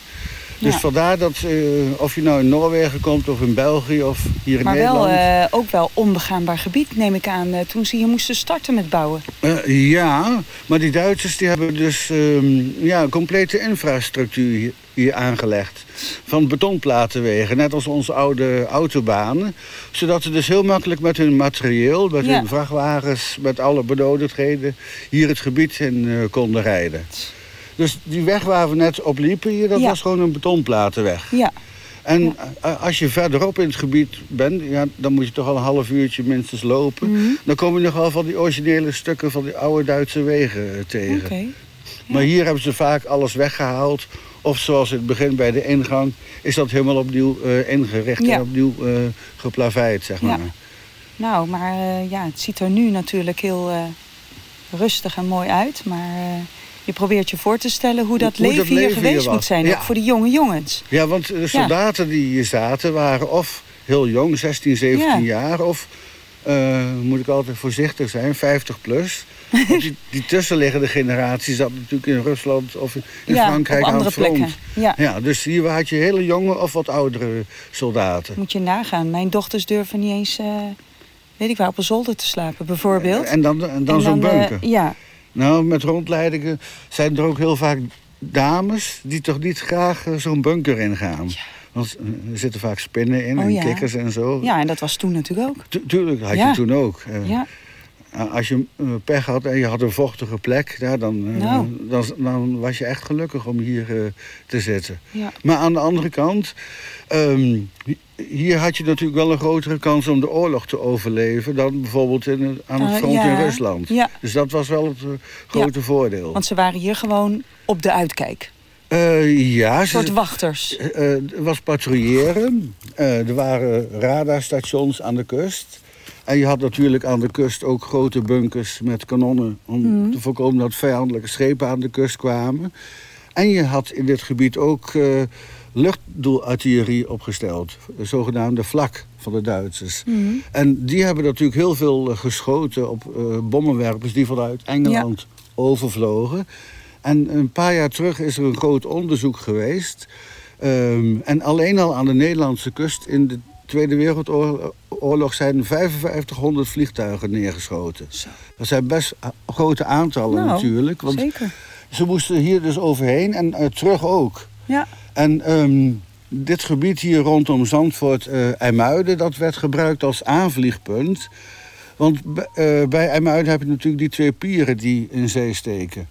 Dus Ja. vandaar dat, eh, of je nou in Noorwegen komt of in België of hier in maar Nederland. wel eh, ook wel onbegaanbaar gebied, neem ik aan, toen ze hier moesten starten met bouwen. Ja, maar die Duitsers die hebben dus ehm, ja, een complete infrastructuur hier, aangelegd. Van betonplatenwegen, net als onze oude autobanen. Zodat ze dus heel makkelijk met hun materieel, met Ja. hun vrachtwagens, met alle benodigdheden hier het gebied in eh, konden rijden. Dus die weg waar we net op liepen hier, dat Ja. was gewoon een betonplatenweg. Ja, En als je verderop in het gebied bent, ja, dan moet je toch al een half uurtje minstens lopen. Mhm. Dan kom je nogal van die originele stukken van die oude Duitse wegen eh, tegen. oké. Maar hier hebben ze vaak alles weggehaald. Of zoals het begin bij de ingang, is dat helemaal opnieuw eh, ingericht Ja. en opnieuw eh geplaveid, zeg Ja. maar. Nou, maar eh, ja, het ziet er nu natuurlijk heel rustig en mooi uit. Maar je probeert je voor te stellen hoe dat Hoe- leven dat hier geweest hier moet zijn. Ja. Ook voor die jonge jongens. Ja, want de soldaten die hier zaten waren of heel jong, 16, 17 jaar, of eh, moet ik altijd voorzichtig zijn, 50 plus. Want die, die tussenliggende generatie zat natuurlijk in Rusland of in ja, Frankrijk aan het front. Ja. Ja, dus hier had je hele jonge of wat oudere soldaten. Moet je nagaan. Mijn dochters durven niet eens, eh, weet ik waar, op een zolder te slapen, bijvoorbeeld. En dan, en dan zo'n eh, bunker. ja, Nou, met rondleidingen zijn er ook heel vaak dames die toch niet graag eh, zo'n bunker ingaan. Want er zitten vaak spinnen in Oh, en ja. kikkers en zo. ja, en dat was toen natuurlijk ook. Tu- tuurlijk had Ja. je toen ook. Eh, Ja, Als je eh, pech had en je had een vochtige plek, ja, dan, eh, Nou. dan, dan was je echt gelukkig om hier te zitten. ja. Maar aan de andere kant, ehm, hi- hier had je natuurlijk wel een grotere kans om de oorlog te overleven dan bijvoorbeeld in, aan het front ja. in Rusland. Ja, Dus dat was wel het grote voordeel. want ze waren hier gewoon op de uitkijk. Eh, ja, Een ze, soort wachters. eh, er was patrouilleren. Eh, er waren radarstations aan de kust. En je had natuurlijk aan de kust ook grote bunkers met kanonnen... om Mhm. te voorkomen dat vijandelijke schepen aan de kust kwamen. En je had in dit gebied ook eh, luchtdoelartillerie opgesteld. De zogenaamde vlak van de Duitsers. Mhm. En die hebben natuurlijk heel veel eh, geschoten op eh, bommenwerpers... die vanuit Engeland overvlogen. En een paar jaar terug is er een groot onderzoek geweest. Ehm, en alleen al aan de Nederlandse kust in de Tweede Wereldoorlog zijn 5500 vliegtuigen neergeschoten. Zo. Dat zijn best grote aantallen Nou, natuurlijk. Want Zeker. ze moesten hier dus overheen en eh, terug ook. Ja, En ehm, dit gebied hier rondom Zandvoort, eh IJmuiden, dat werd gebruikt als aanvliegpunt. Want eh, bij IJmuiden heb je natuurlijk die twee pieren die in zee steken.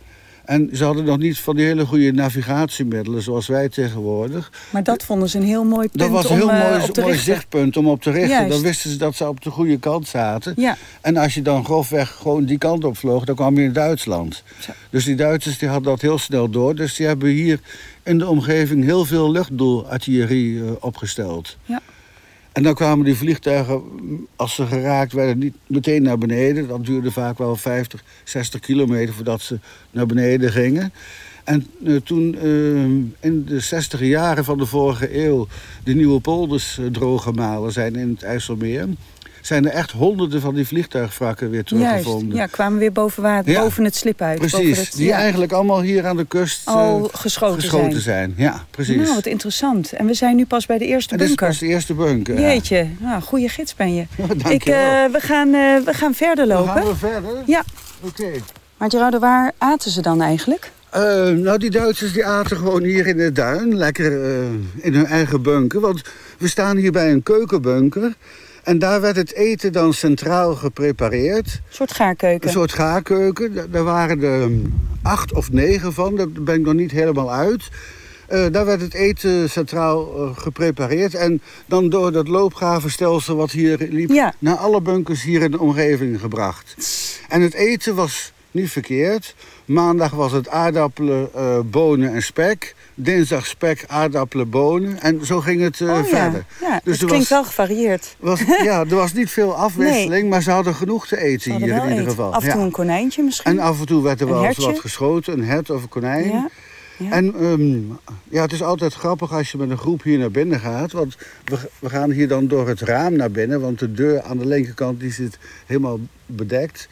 En ze hadden nog niet van die hele goede navigatiemiddelen zoals wij tegenwoordig. maar dat vonden ze een heel mooi punt Dat was een heel eh, mooi, zichtpunt om op te richten. Juist. Dan wisten ze dat ze op de goede kant zaten. Ja, En als je dan grofweg gewoon die kant op vloog, dan kwam je in Duitsland. Zo. Dus die Duitsers die hadden dat heel snel door. Dus die hebben hier in de omgeving heel veel luchtdoelartillerie eh, opgesteld. Ja. En dan kwamen die vliegtuigen, als ze geraakt werden, niet meteen naar beneden. Dat duurde vaak wel 50, 60 kilometer voordat ze naar beneden gingen. En eh, toen eh, in de 60 jaren van de vorige eeuw de nieuwe polders eh, drooggemalen zijn in het IJsselmeer... zijn er echt honderden van die vliegtuigwrakken weer teruggevonden. ja, kwamen weer boven, water, Ja. boven het slip uit. Precies, het- die ja. eigenlijk allemaal hier aan de kust eh, geschoten, geschoten zijn. zijn. Ja, precies. Nou, wat interessant. En we zijn nu pas bij de eerste is bunker. pas de eerste bunker. ja. Jeetje, nou, goede gids ben je. Ik, eh, we, gaan, eh, we gaan verder lopen. gaan we verder? Ja. Oké. Maar Gerardo, waar aten ze dan eigenlijk? Nou, die Duitsers die aten gewoon hier in de duin, lekker in hun eigen bunker. Want we staan hier bij een keukenbunker. En daar werd het eten dan centraal geprepareerd. Een soort gaarkeuken. Een soort gaarkeuken. Da- Daar waren er mm, acht of negen van, daar ben ik nog niet helemaal uit. Eh, daar werd het eten centraal eh, geprepareerd. En dan door dat loopgravenstelsel wat hier liep... Ja. naar alle bunkers hier in de omgeving gebracht. En het eten was niet verkeerd. Maandag was het aardappelen, eh, bonen en spek. Dinsdag spek, aardappelen, bonen. En zo ging het eh, oh, verder. Ja, ja Dus het klinkt was- wel gevarieerd. Was, ja, er was niet veel afwisseling, maar ze hadden genoeg te eten hier in ieder geval. Af en toe Ja. een konijntje misschien. En af en toe werd er Een wel eens wat geschoten, een hert of een konijn. Ja, ja. En ehm, ja, het is altijd grappig als je met een groep hier naar binnen gaat. Want we, we gaan hier dan door het raam naar binnen. Want de deur aan de linkerkant die zit helemaal bedekt.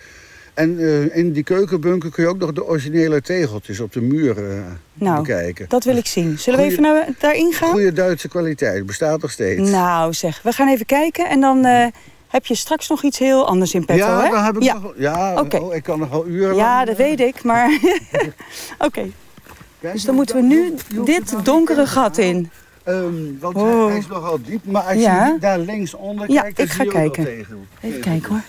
En eh, in die keukenbunker kun je ook nog de originele tegeltjes op de muur eh, nou, bekijken. dat wil ik zien. Zullen we even naar, daarin gaan? Goede Duitse kwaliteit, bestaat nog steeds. Nou zeg, we gaan even kijken. En dan eh, heb je straks nog iets heel anders in petto, ja, hè? dan heb ik ja. nog... Ja, Oké. oh, ik kan nog wel uren Ja, dat weet ik, maar... Oké, dus dan moeten we nu dit donkere gat in. Ehm, want Oh. hij is nogal diep, maar als Ja. je daar linksonder Ja, kijkt... dan ik ga zie je ook kijken. Even kijken hoor.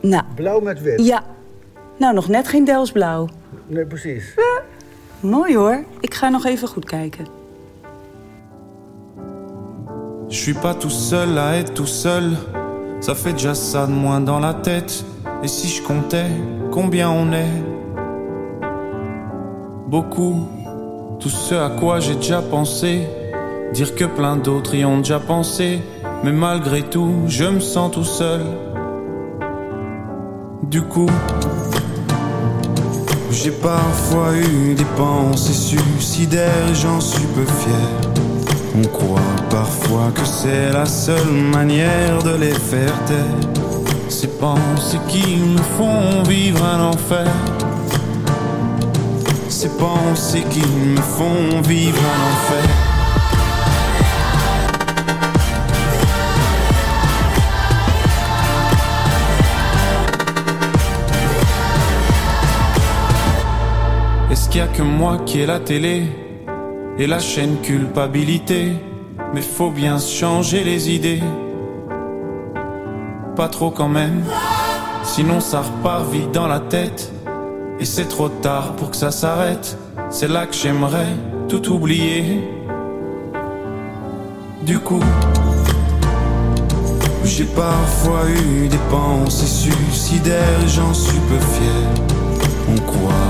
Nou, Blauw met wit. ja. Nou, nog net geen Delsblauw. Nee, precies. Mooi hoor. Ik ga nog even goed kijken. Je suis pas tout seul à être tout seul. Ça fait déjà ça de moins dans la tête. Et si je comptais combien on est Beaucoup. Tout ce à quoi j'ai déjà pensé. Dire que plein d'autres y ont déjà pensé. Mais malgré tout, je me sens tout seul. Du coup, j'ai parfois eu des pensées suicidaires j'en suis peu fier. On croit parfois que c'est la seule manière de les faire taire. Ces pensées qui me font vivre un enfer. Ces pensées qui me font vivre un enfer. Qu'il a que moi qui ai la télé et la chaîne culpabilité Mais faut bien changer les idées. Pas trop quand même, sinon ça repart vite dans la tête. Et c'est trop tard pour que ça s'arrête. C'est là que j'aimerais tout oublier. Du coup, j'ai parfois eu des pensées suicidaires j'en suis peu fier. On croit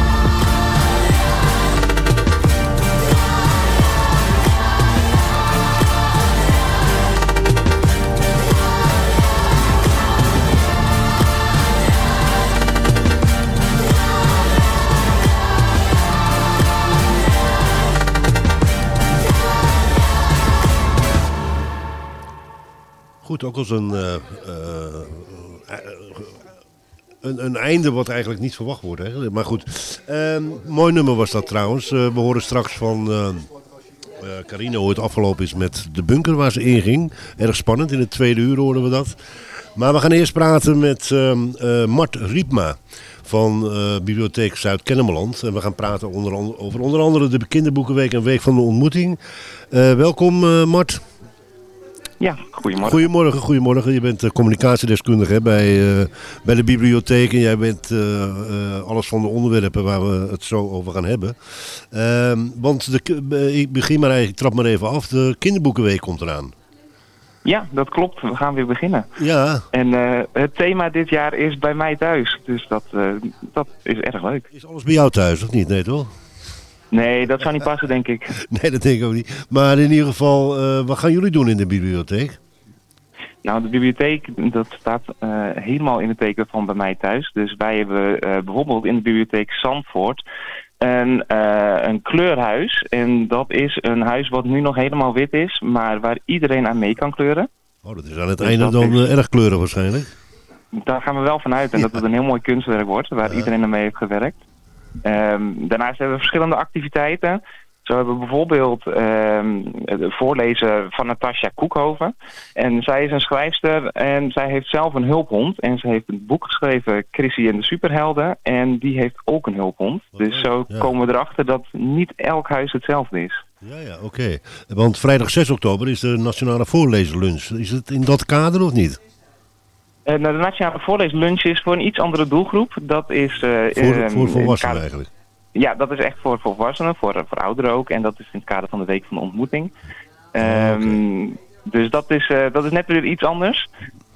Ook als een, eh, eh, een, een einde wat eigenlijk niet verwacht wordt. Hè? Maar goed, Ehm, mooi nummer was dat trouwens. Eh, we horen straks van eh, Carino hoe het afgelopen is met de bunker waar ze in ging. Erg spannend, in het tweede uur horen we dat. Maar we gaan eerst praten met ehm, eh, Mart Riepma van Bibliotheek Zuid-Kennemerland. En we gaan praten onder over onder andere de Kinderboekenweek en Week van de Ontmoeting. Welkom Mart. Ja, goedemorgen. Goedemorgen, goedemorgen. Je bent eh, communicatiedeskundige hè, bij, eh, bij de bibliotheek en jij bent eh, alles van de onderwerpen waar we het zo over gaan hebben. Ehm, want de, ik begin maar eigenlijk, trap maar even af, de Kinderboekenweek komt eraan. Ja, dat klopt. We gaan weer beginnen. Ja, En het thema dit jaar is bij mij thuis. Dus dat, dat is erg leuk. is alles bij jou thuis of niet? Nee toch? Nee, dat zou niet passen, denk ik. Nee, dat denk ik ook niet. Maar in ieder geval, eh, wat gaan jullie doen in de bibliotheek? Nou, de bibliotheek, dat staat eh, helemaal in het teken van bij mij thuis. Dus wij hebben eh, bijvoorbeeld in de bibliotheek Zandvoort een, een kleurhuis. En dat is een huis wat nu nog helemaal wit is, maar waar iedereen aan mee kan kleuren. Oh, dat is aan het Dus einde dan is- erg kleuren waarschijnlijk. Daar gaan we wel vanuit en dat het een heel mooi kunstwerk wordt, waar iedereen aan mee heeft gewerkt. Ehm, daarnaast hebben we verschillende activiteiten. Zo hebben we bijvoorbeeld ehm, het voorlezen van Natasja Koekhoven. En zij is een schrijfster en zij heeft zelf een hulphond. En ze heeft een boek geschreven, Chrissy en de Superhelden. En die heeft ook een hulphond. Dus zo ja. komen we erachter dat niet elk huis hetzelfde is. Ja, ja, oké. Want vrijdag 6 oktober is de Nationale Voorlezenlunch. Is het in dat kader of niet? Eh, nou, de Nationale Voorleeslunch is voor een iets andere doelgroep. Dat is... eh, Voor, ehm, voor volwassenen eigenlijk. Ja, dat is echt voor volwassenen, voor, voor ouderen ook. En dat is in het kader van de Week van de Ontmoeting. Ehm, Dus dat is, eh, dat is net weer iets anders.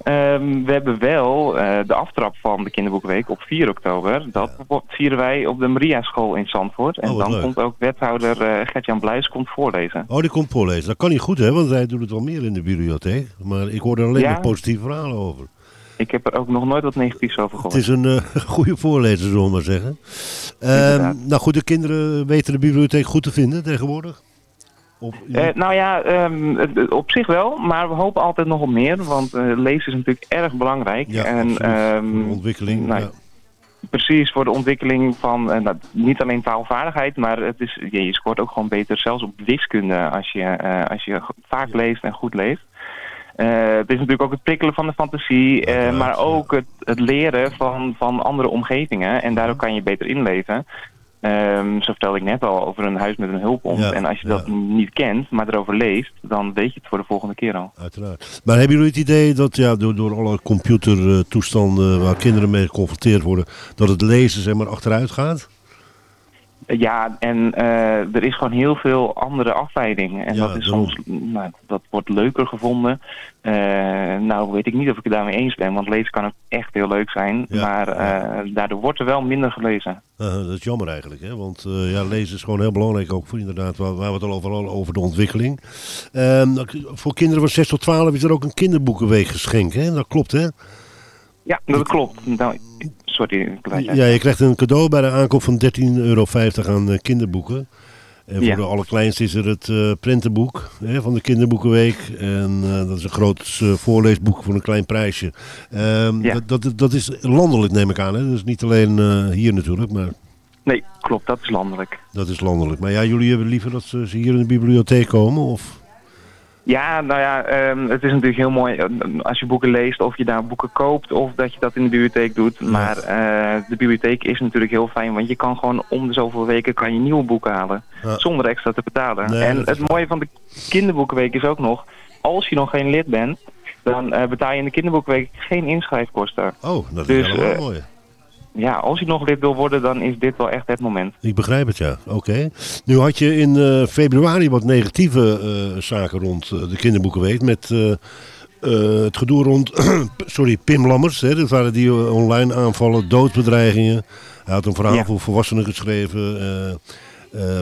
Ehm, we hebben wel de aftrap van de Kinderboekenweek op 4 oktober. Dat vieren wij op de Maria School in Zandvoort. En Oh, dan leuk. komt ook wethouder eh Gert-Jan Bluis komt voorlezen. Oh, die komt voorlezen. Dat kan niet goed, hè? Want hij doet het wel meer in de bibliotheek. Maar ik hoor er alleen Ja. maar positieve verhalen over. Ik heb er ook nog nooit wat negatiefs over gehoord. Het is een eh, goede voorlezer, zullen we maar zeggen. Ehm, nou goed, de kinderen weten de bibliotheek goed te vinden tegenwoordig. Op, Eh, nou ja, ehm, op zich wel, maar we hopen altijd nog op meer, want eh, lezen is natuurlijk erg belangrijk. ja, en, ehm, Voor de ontwikkeling. nou, ja. Precies, voor de ontwikkeling van nou, niet alleen taalvaardigheid, maar het is, je, je scoort ook gewoon beter, zelfs op wiskunde, als je, als je vaak leest en goed leest. Eh, het is natuurlijk ook het prikkelen van de fantasie, eh, maar ook het, het leren van, van andere omgevingen. En daardoor kan je beter inleven. Ehm, zo vertelde ik net al over een huis met een hulphond. Ja, en als je ja. dat niet kent, maar erover leest, dan weet je het voor de volgende keer al. Uiteraard. Maar hebben jullie het idee dat ja, door, door alle computertoestanden waar kinderen mee geconfronteerd worden, dat het lezen zeg maar achteruit gaat? Ja, en eh, er is gewoon heel veel andere afleiding. En Ja, dat is daarom. soms, nou, dat wordt leuker gevonden. Eh, nou, weet ik niet of ik het daarmee eens ben, want lezen kan ook echt heel leuk zijn. Ja, maar eh, daardoor wordt er wel minder gelezen. Dat is jammer eigenlijk, hè? want ja, lezen is gewoon heel belangrijk, ook voor inderdaad, waar, waar we het al over hadden, over de ontwikkeling. Ehm, voor kinderen van 6 tot 12 is er ook een kinderboekenweek geschenk, hè? dat klopt hè? Ja, dat klopt. Nou, sorry. Ja, je krijgt een cadeau bij de aankoop van 13,50 euro aan eh, kinderboeken. En voor Ja. de allerkleinste is er het eh, prentenboek hè, van de Kinderboekenweek. En eh, dat is een groot voorleesboek voor een klein prijsje. Ehm, Ja. dat, dat, dat is landelijk neem ik aan. Hè? Dus niet alleen hier natuurlijk, maar Nee, klopt. Dat is landelijk. dat is landelijk. Maar ja, jullie hebben liever dat ze, ze hier in de bibliotheek komen? Of? Ja, nou ja, ehm, het is natuurlijk heel mooi eh, als je boeken leest of je daar boeken koopt of dat je dat in de bibliotheek doet. Maar eh, de bibliotheek is natuurlijk heel fijn, want je kan gewoon om de zoveel weken kan je nieuwe boeken halen. Ja. Zonder extra te betalen. Nee, en het mooie van de kinderboekenweek is ook nog, als je nog geen lid bent, dan eh, betaal je in de kinderboekenweek geen inschrijfkosten. Oh, dat is Dus, helemaal mooi. Ja, als je nog lid wil worden, dan is dit wel echt het moment. Ik begrijp het, ja. Oké. Nu had je in eh, februari wat negatieve eh, zaken rond eh, de kinderboekenweek. Met het gedoe rond sorry, Pim Lammers. Hè, dat waren die online aanvallen, doodbedreigingen. Hij had een verhaal Ja. voor volwassenen geschreven.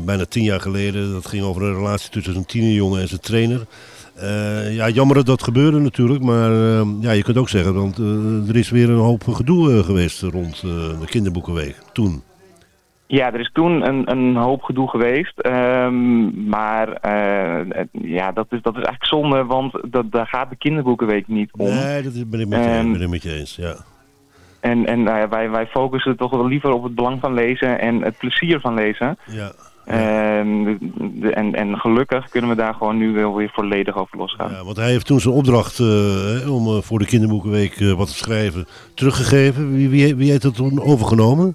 bijna tien jaar geleden. Dat ging over een relatie tussen een tienerjongen en zijn trainer. Eh, ja, jammer dat dat gebeurde natuurlijk. Maar eh, ja, je kunt ook zeggen, want eh, er is weer een hoop gedoe eh, geweest rond de kinderboekenweek toen. Ja, er is toen een, een hoop gedoe geweest. ehm, maar ja, dat is, dat is eigenlijk zonde, want dat, daar gaat de kinderboekenweek niet om. Nee, dat is- ben ik met je, Ehm, ben ik met je eens. Ja. En, en nou wij, wij focussen toch wel liever op het belang van lezen en het plezier van lezen. Ja. En, en gelukkig kunnen we daar gewoon nu wel weer volledig over losgaan. Ja, want hij heeft toen zijn opdracht eh, om eh, voor de kinderboekenweek eh, wat te schrijven teruggegeven. Wie, wie, wie heeft dat toen overgenomen?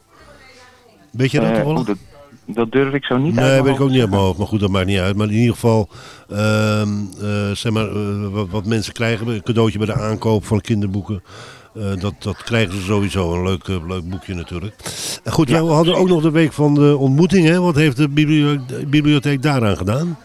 Weet je dat toevallig? dat, dat durf ik zo niet uit Nee, weet ik ook niet uit mijn hoofd, maar goed, dat maakt niet uit. Maar in ieder geval, ehm, eh, zeg maar, wat, wat mensen krijgen, een cadeautje bij de aankoop van kinderboeken. Eh, dat, dat krijgen ze sowieso, een leuk, eh, leuk boekje natuurlijk. En goed, ja, we hadden ook nog de week van de ontmoeting. Hè? Wat heeft de biblio- de bibliotheek daaraan gedaan?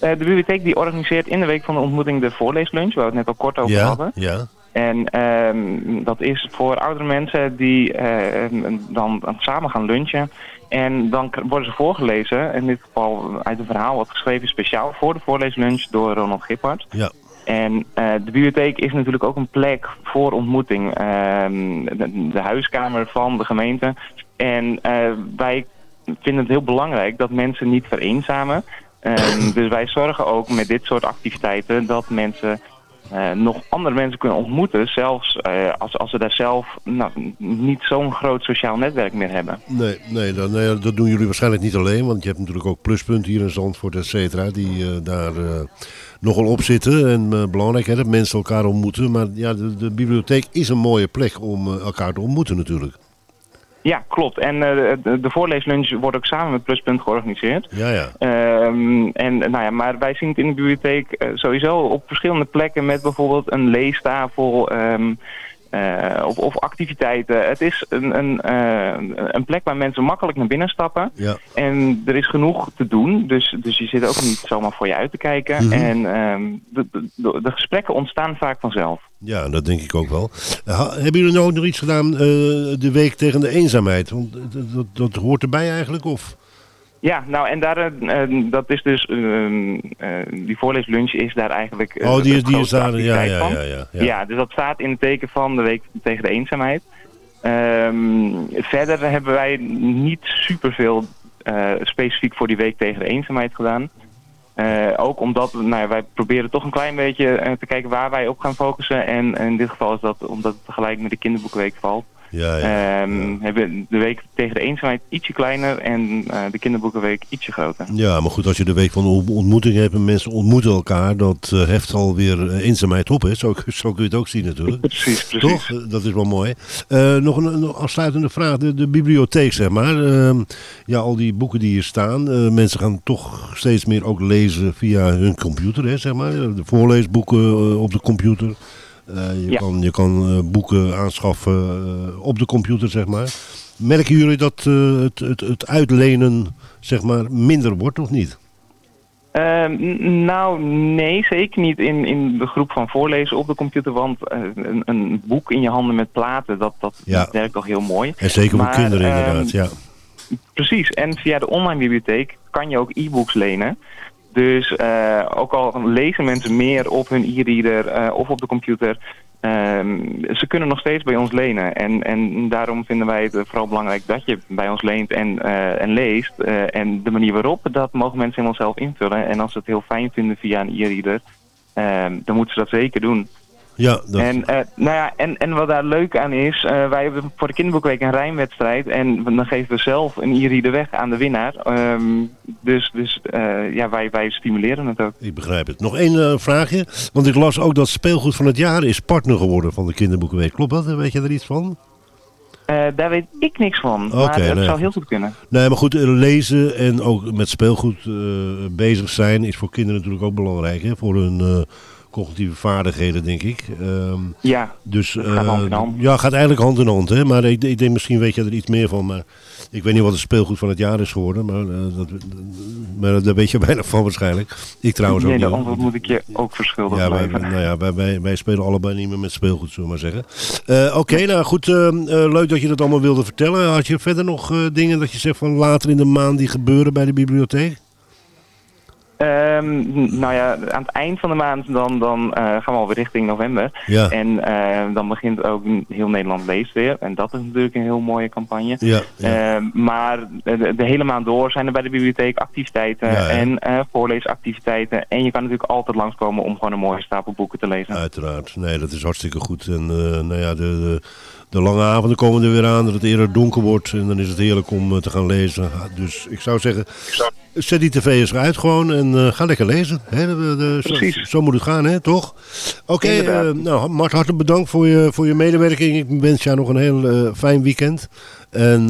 Eh, de bibliotheek die organiseert in de week van de ontmoeting de voorleeslunch, waar we het net al kort over Ja, hadden. ja. En ehm, dat is voor oudere mensen die eh, dan samen gaan lunchen. En dan worden ze voorgelezen, in dit geval uit een verhaal wat geschreven is speciaal voor de voorleeslunch door Ronald Gippard. Ja. En eh, de bibliotheek is natuurlijk ook een plek voor ontmoeting. Ehm, de, de huiskamer van de gemeente. En eh, wij vinden het heel belangrijk dat mensen niet vereenzamen. Ehm, dus wij zorgen ook met dit soort activiteiten dat mensen eh, nog andere mensen kunnen ontmoeten. Zelfs eh, als, als ze daar zelf nou, niet zo'n groot sociaal netwerk meer hebben. Nee, nee, dat, dat doen jullie waarschijnlijk niet alleen. Want je hebt natuurlijk ook pluspunten hier in Zandvoort, et cetera. Die eh, daar nogal op zitten. En belangrijk hè, dat mensen elkaar ontmoeten. Maar ja, de, bibliotheek is een mooie plek om elkaar te ontmoeten natuurlijk. Ja, klopt. En eh, de, de voorleeslunch wordt ook samen met Pluspunt georganiseerd. Ja, ja. Ehm, en, nou ja, maar wij zien het in de bibliotheek eh, sowieso op verschillende plekken met bijvoorbeeld een leestafel ehm, eh, of, of activiteiten. Het is een, een, eh, een plek waar mensen makkelijk naar binnen stappen. Ja. En er is genoeg te doen, dus, dus je zit ook niet zomaar voor je uit te kijken. Mhm. En ehm, de, de, de, gesprekken ontstaan vaak vanzelf. Ja, dat denk ik ook wel. Eh, ha- hebben jullie nou ook nog iets gedaan de week tegen de eenzaamheid? Want dat, dat, dat hoort erbij eigenlijk? Of? Ja, nou en daar, eh, eh, dat is dus, eh, die voorleeslunch is daar eigenlijk Oh, die is- die is daar, ja, ja, ja, ja, ja. Ja, dus dat staat in het teken van de week tegen de eenzaamheid. Ehm, verder hebben wij niet superveel specifiek voor die week tegen de eenzaamheid gedaan. Ook omdat nou wij proberen toch een klein beetje te kijken waar wij op gaan focussen. En, in dit geval is dat omdat het tegelijk met de kinderboekenweek valt. Ja, ja. Ehm, Hebben de week tegen de eenzaamheid ietsje kleiner en eh, de kinderboekenweek ietsje groter. Ja, maar goed, als je de week van ontmoeting hebt en mensen ontmoeten elkaar, dat eh, heft alweer eh, eenzaamheid op. Hè? Zo, zo kun je het ook zien natuurlijk. Precies, precies. Toch? Dat is wel mooi. Nog een, een afsluitende vraag. De, de bibliotheek, zeg maar. Ehm, ja, al die boeken die hier staan. mensen gaan toch steeds meer ook lezen via hun computer, hè, zeg maar. De voorleesboeken op de computer. Eh, je, Ja. kan, je kan eh, boeken aanschaffen eh, op de computer, zeg maar. Merken jullie dat het, het, het uitlenen, zeg maar, minder wordt of niet? Ehm, nou, nee, zeker niet in, in de groep van voorlezen op de computer. Want een, een boek in je handen met platen, dat, dat Ja. werkt toch heel mooi. En zeker voor kinderen ehm, inderdaad, ja. Precies, en via de online bibliotheek kan je ook e-books lenen. Dus eh, ook al lezen mensen meer op hun e-reader eh, of op de computer, ehm, ze kunnen nog steeds bij ons lenen. En, en daarom vinden wij het vooral belangrijk dat je bij ons leent en, eh, en leest. En de manier waarop, dat mogen mensen helemaal zelf invullen. En als ze het heel fijn vinden via een e-reader, ehm, dan moeten ze dat zeker doen. Ja, dat, En, eh, nou ja, en, en wat daar leuk aan is, eh, wij hebben voor de kinderboekweek een rijmwedstrijd en dan geven we zelf een e-reader weg aan de winnaar. Ehm, dus dus eh, ja, wij, wij stimuleren het ook. Ik begrijp het. Nog één vraagje. Want ik las ook dat speelgoed van het jaar is partner geworden van de kinderboekenweek. Klopt dat? Weet je er iets van? Daar weet ik niks van, maar het nee. zou heel goed kunnen. Nee, maar goed, lezen en ook met speelgoed bezig zijn is voor kinderen natuurlijk ook belangrijk. Hè? Voor hun cognitieve vaardigheden, denk ik. Ehm, Ja, dus gaat hand in eh, hand. ja, gaat eigenlijk hand in hand. Hè? Maar ik, ik denk misschien weet je er iets meer van. Maar ik weet niet wat het speelgoed van het jaar is geworden. Maar, eh, dat, maar daar weet je weinig van waarschijnlijk. Ik trouwens ook nee, de niet. antwoord moet ik je ook verschuldigd Ja, wij, blijven. nou ja wij, wij, wij spelen allebei niet meer met speelgoed, zullen we maar zeggen. Eh, Oké, nou goed, eh, eh, leuk dat je dat allemaal wilde vertellen. Had je verder nog dingen dat je zegt van later in de maand die gebeuren bij de bibliotheek? Ehm, nou ja, aan het eind van de maand dan, dan eh, gaan we alweer richting november. Ja. En eh, dan begint ook heel Nederland leest weer. En dat is natuurlijk een heel mooie campagne. Ja, ja. Ehm, maar de, de hele maand door zijn er bij de bibliotheek activiteiten en eh, voorleesactiviteiten. En je kan natuurlijk altijd langskomen om gewoon een mooie stapel boeken te lezen. Uiteraard. Nee, dat is hartstikke goed. En nou ja, de, de, de lange avonden komen er weer aan, dat het eerder donker wordt. En dan is het heerlijk om eh, te gaan lezen. Dus ik zou zeggen, zet die tv eens uit gewoon en eh, ga lekker lezen. Hè? De- de- zo, Precies. zo moet het gaan, hè? toch? Oké, eh, nou Mart, hartelijk bedankt voor je, voor je medewerking. Ik wens jou nog een heel fijn weekend. En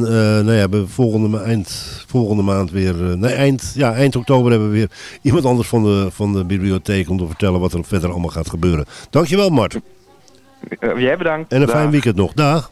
nou ja, we volgende, eind, volgende maand weer, nee, eind, ja, eind oktober hebben we weer iemand anders van de, van de bibliotheek om te vertellen wat er verder allemaal gaat gebeuren. Dankjewel Mart. Eh, jij bedankt. En een Dag. fijn weekend nog. Dag.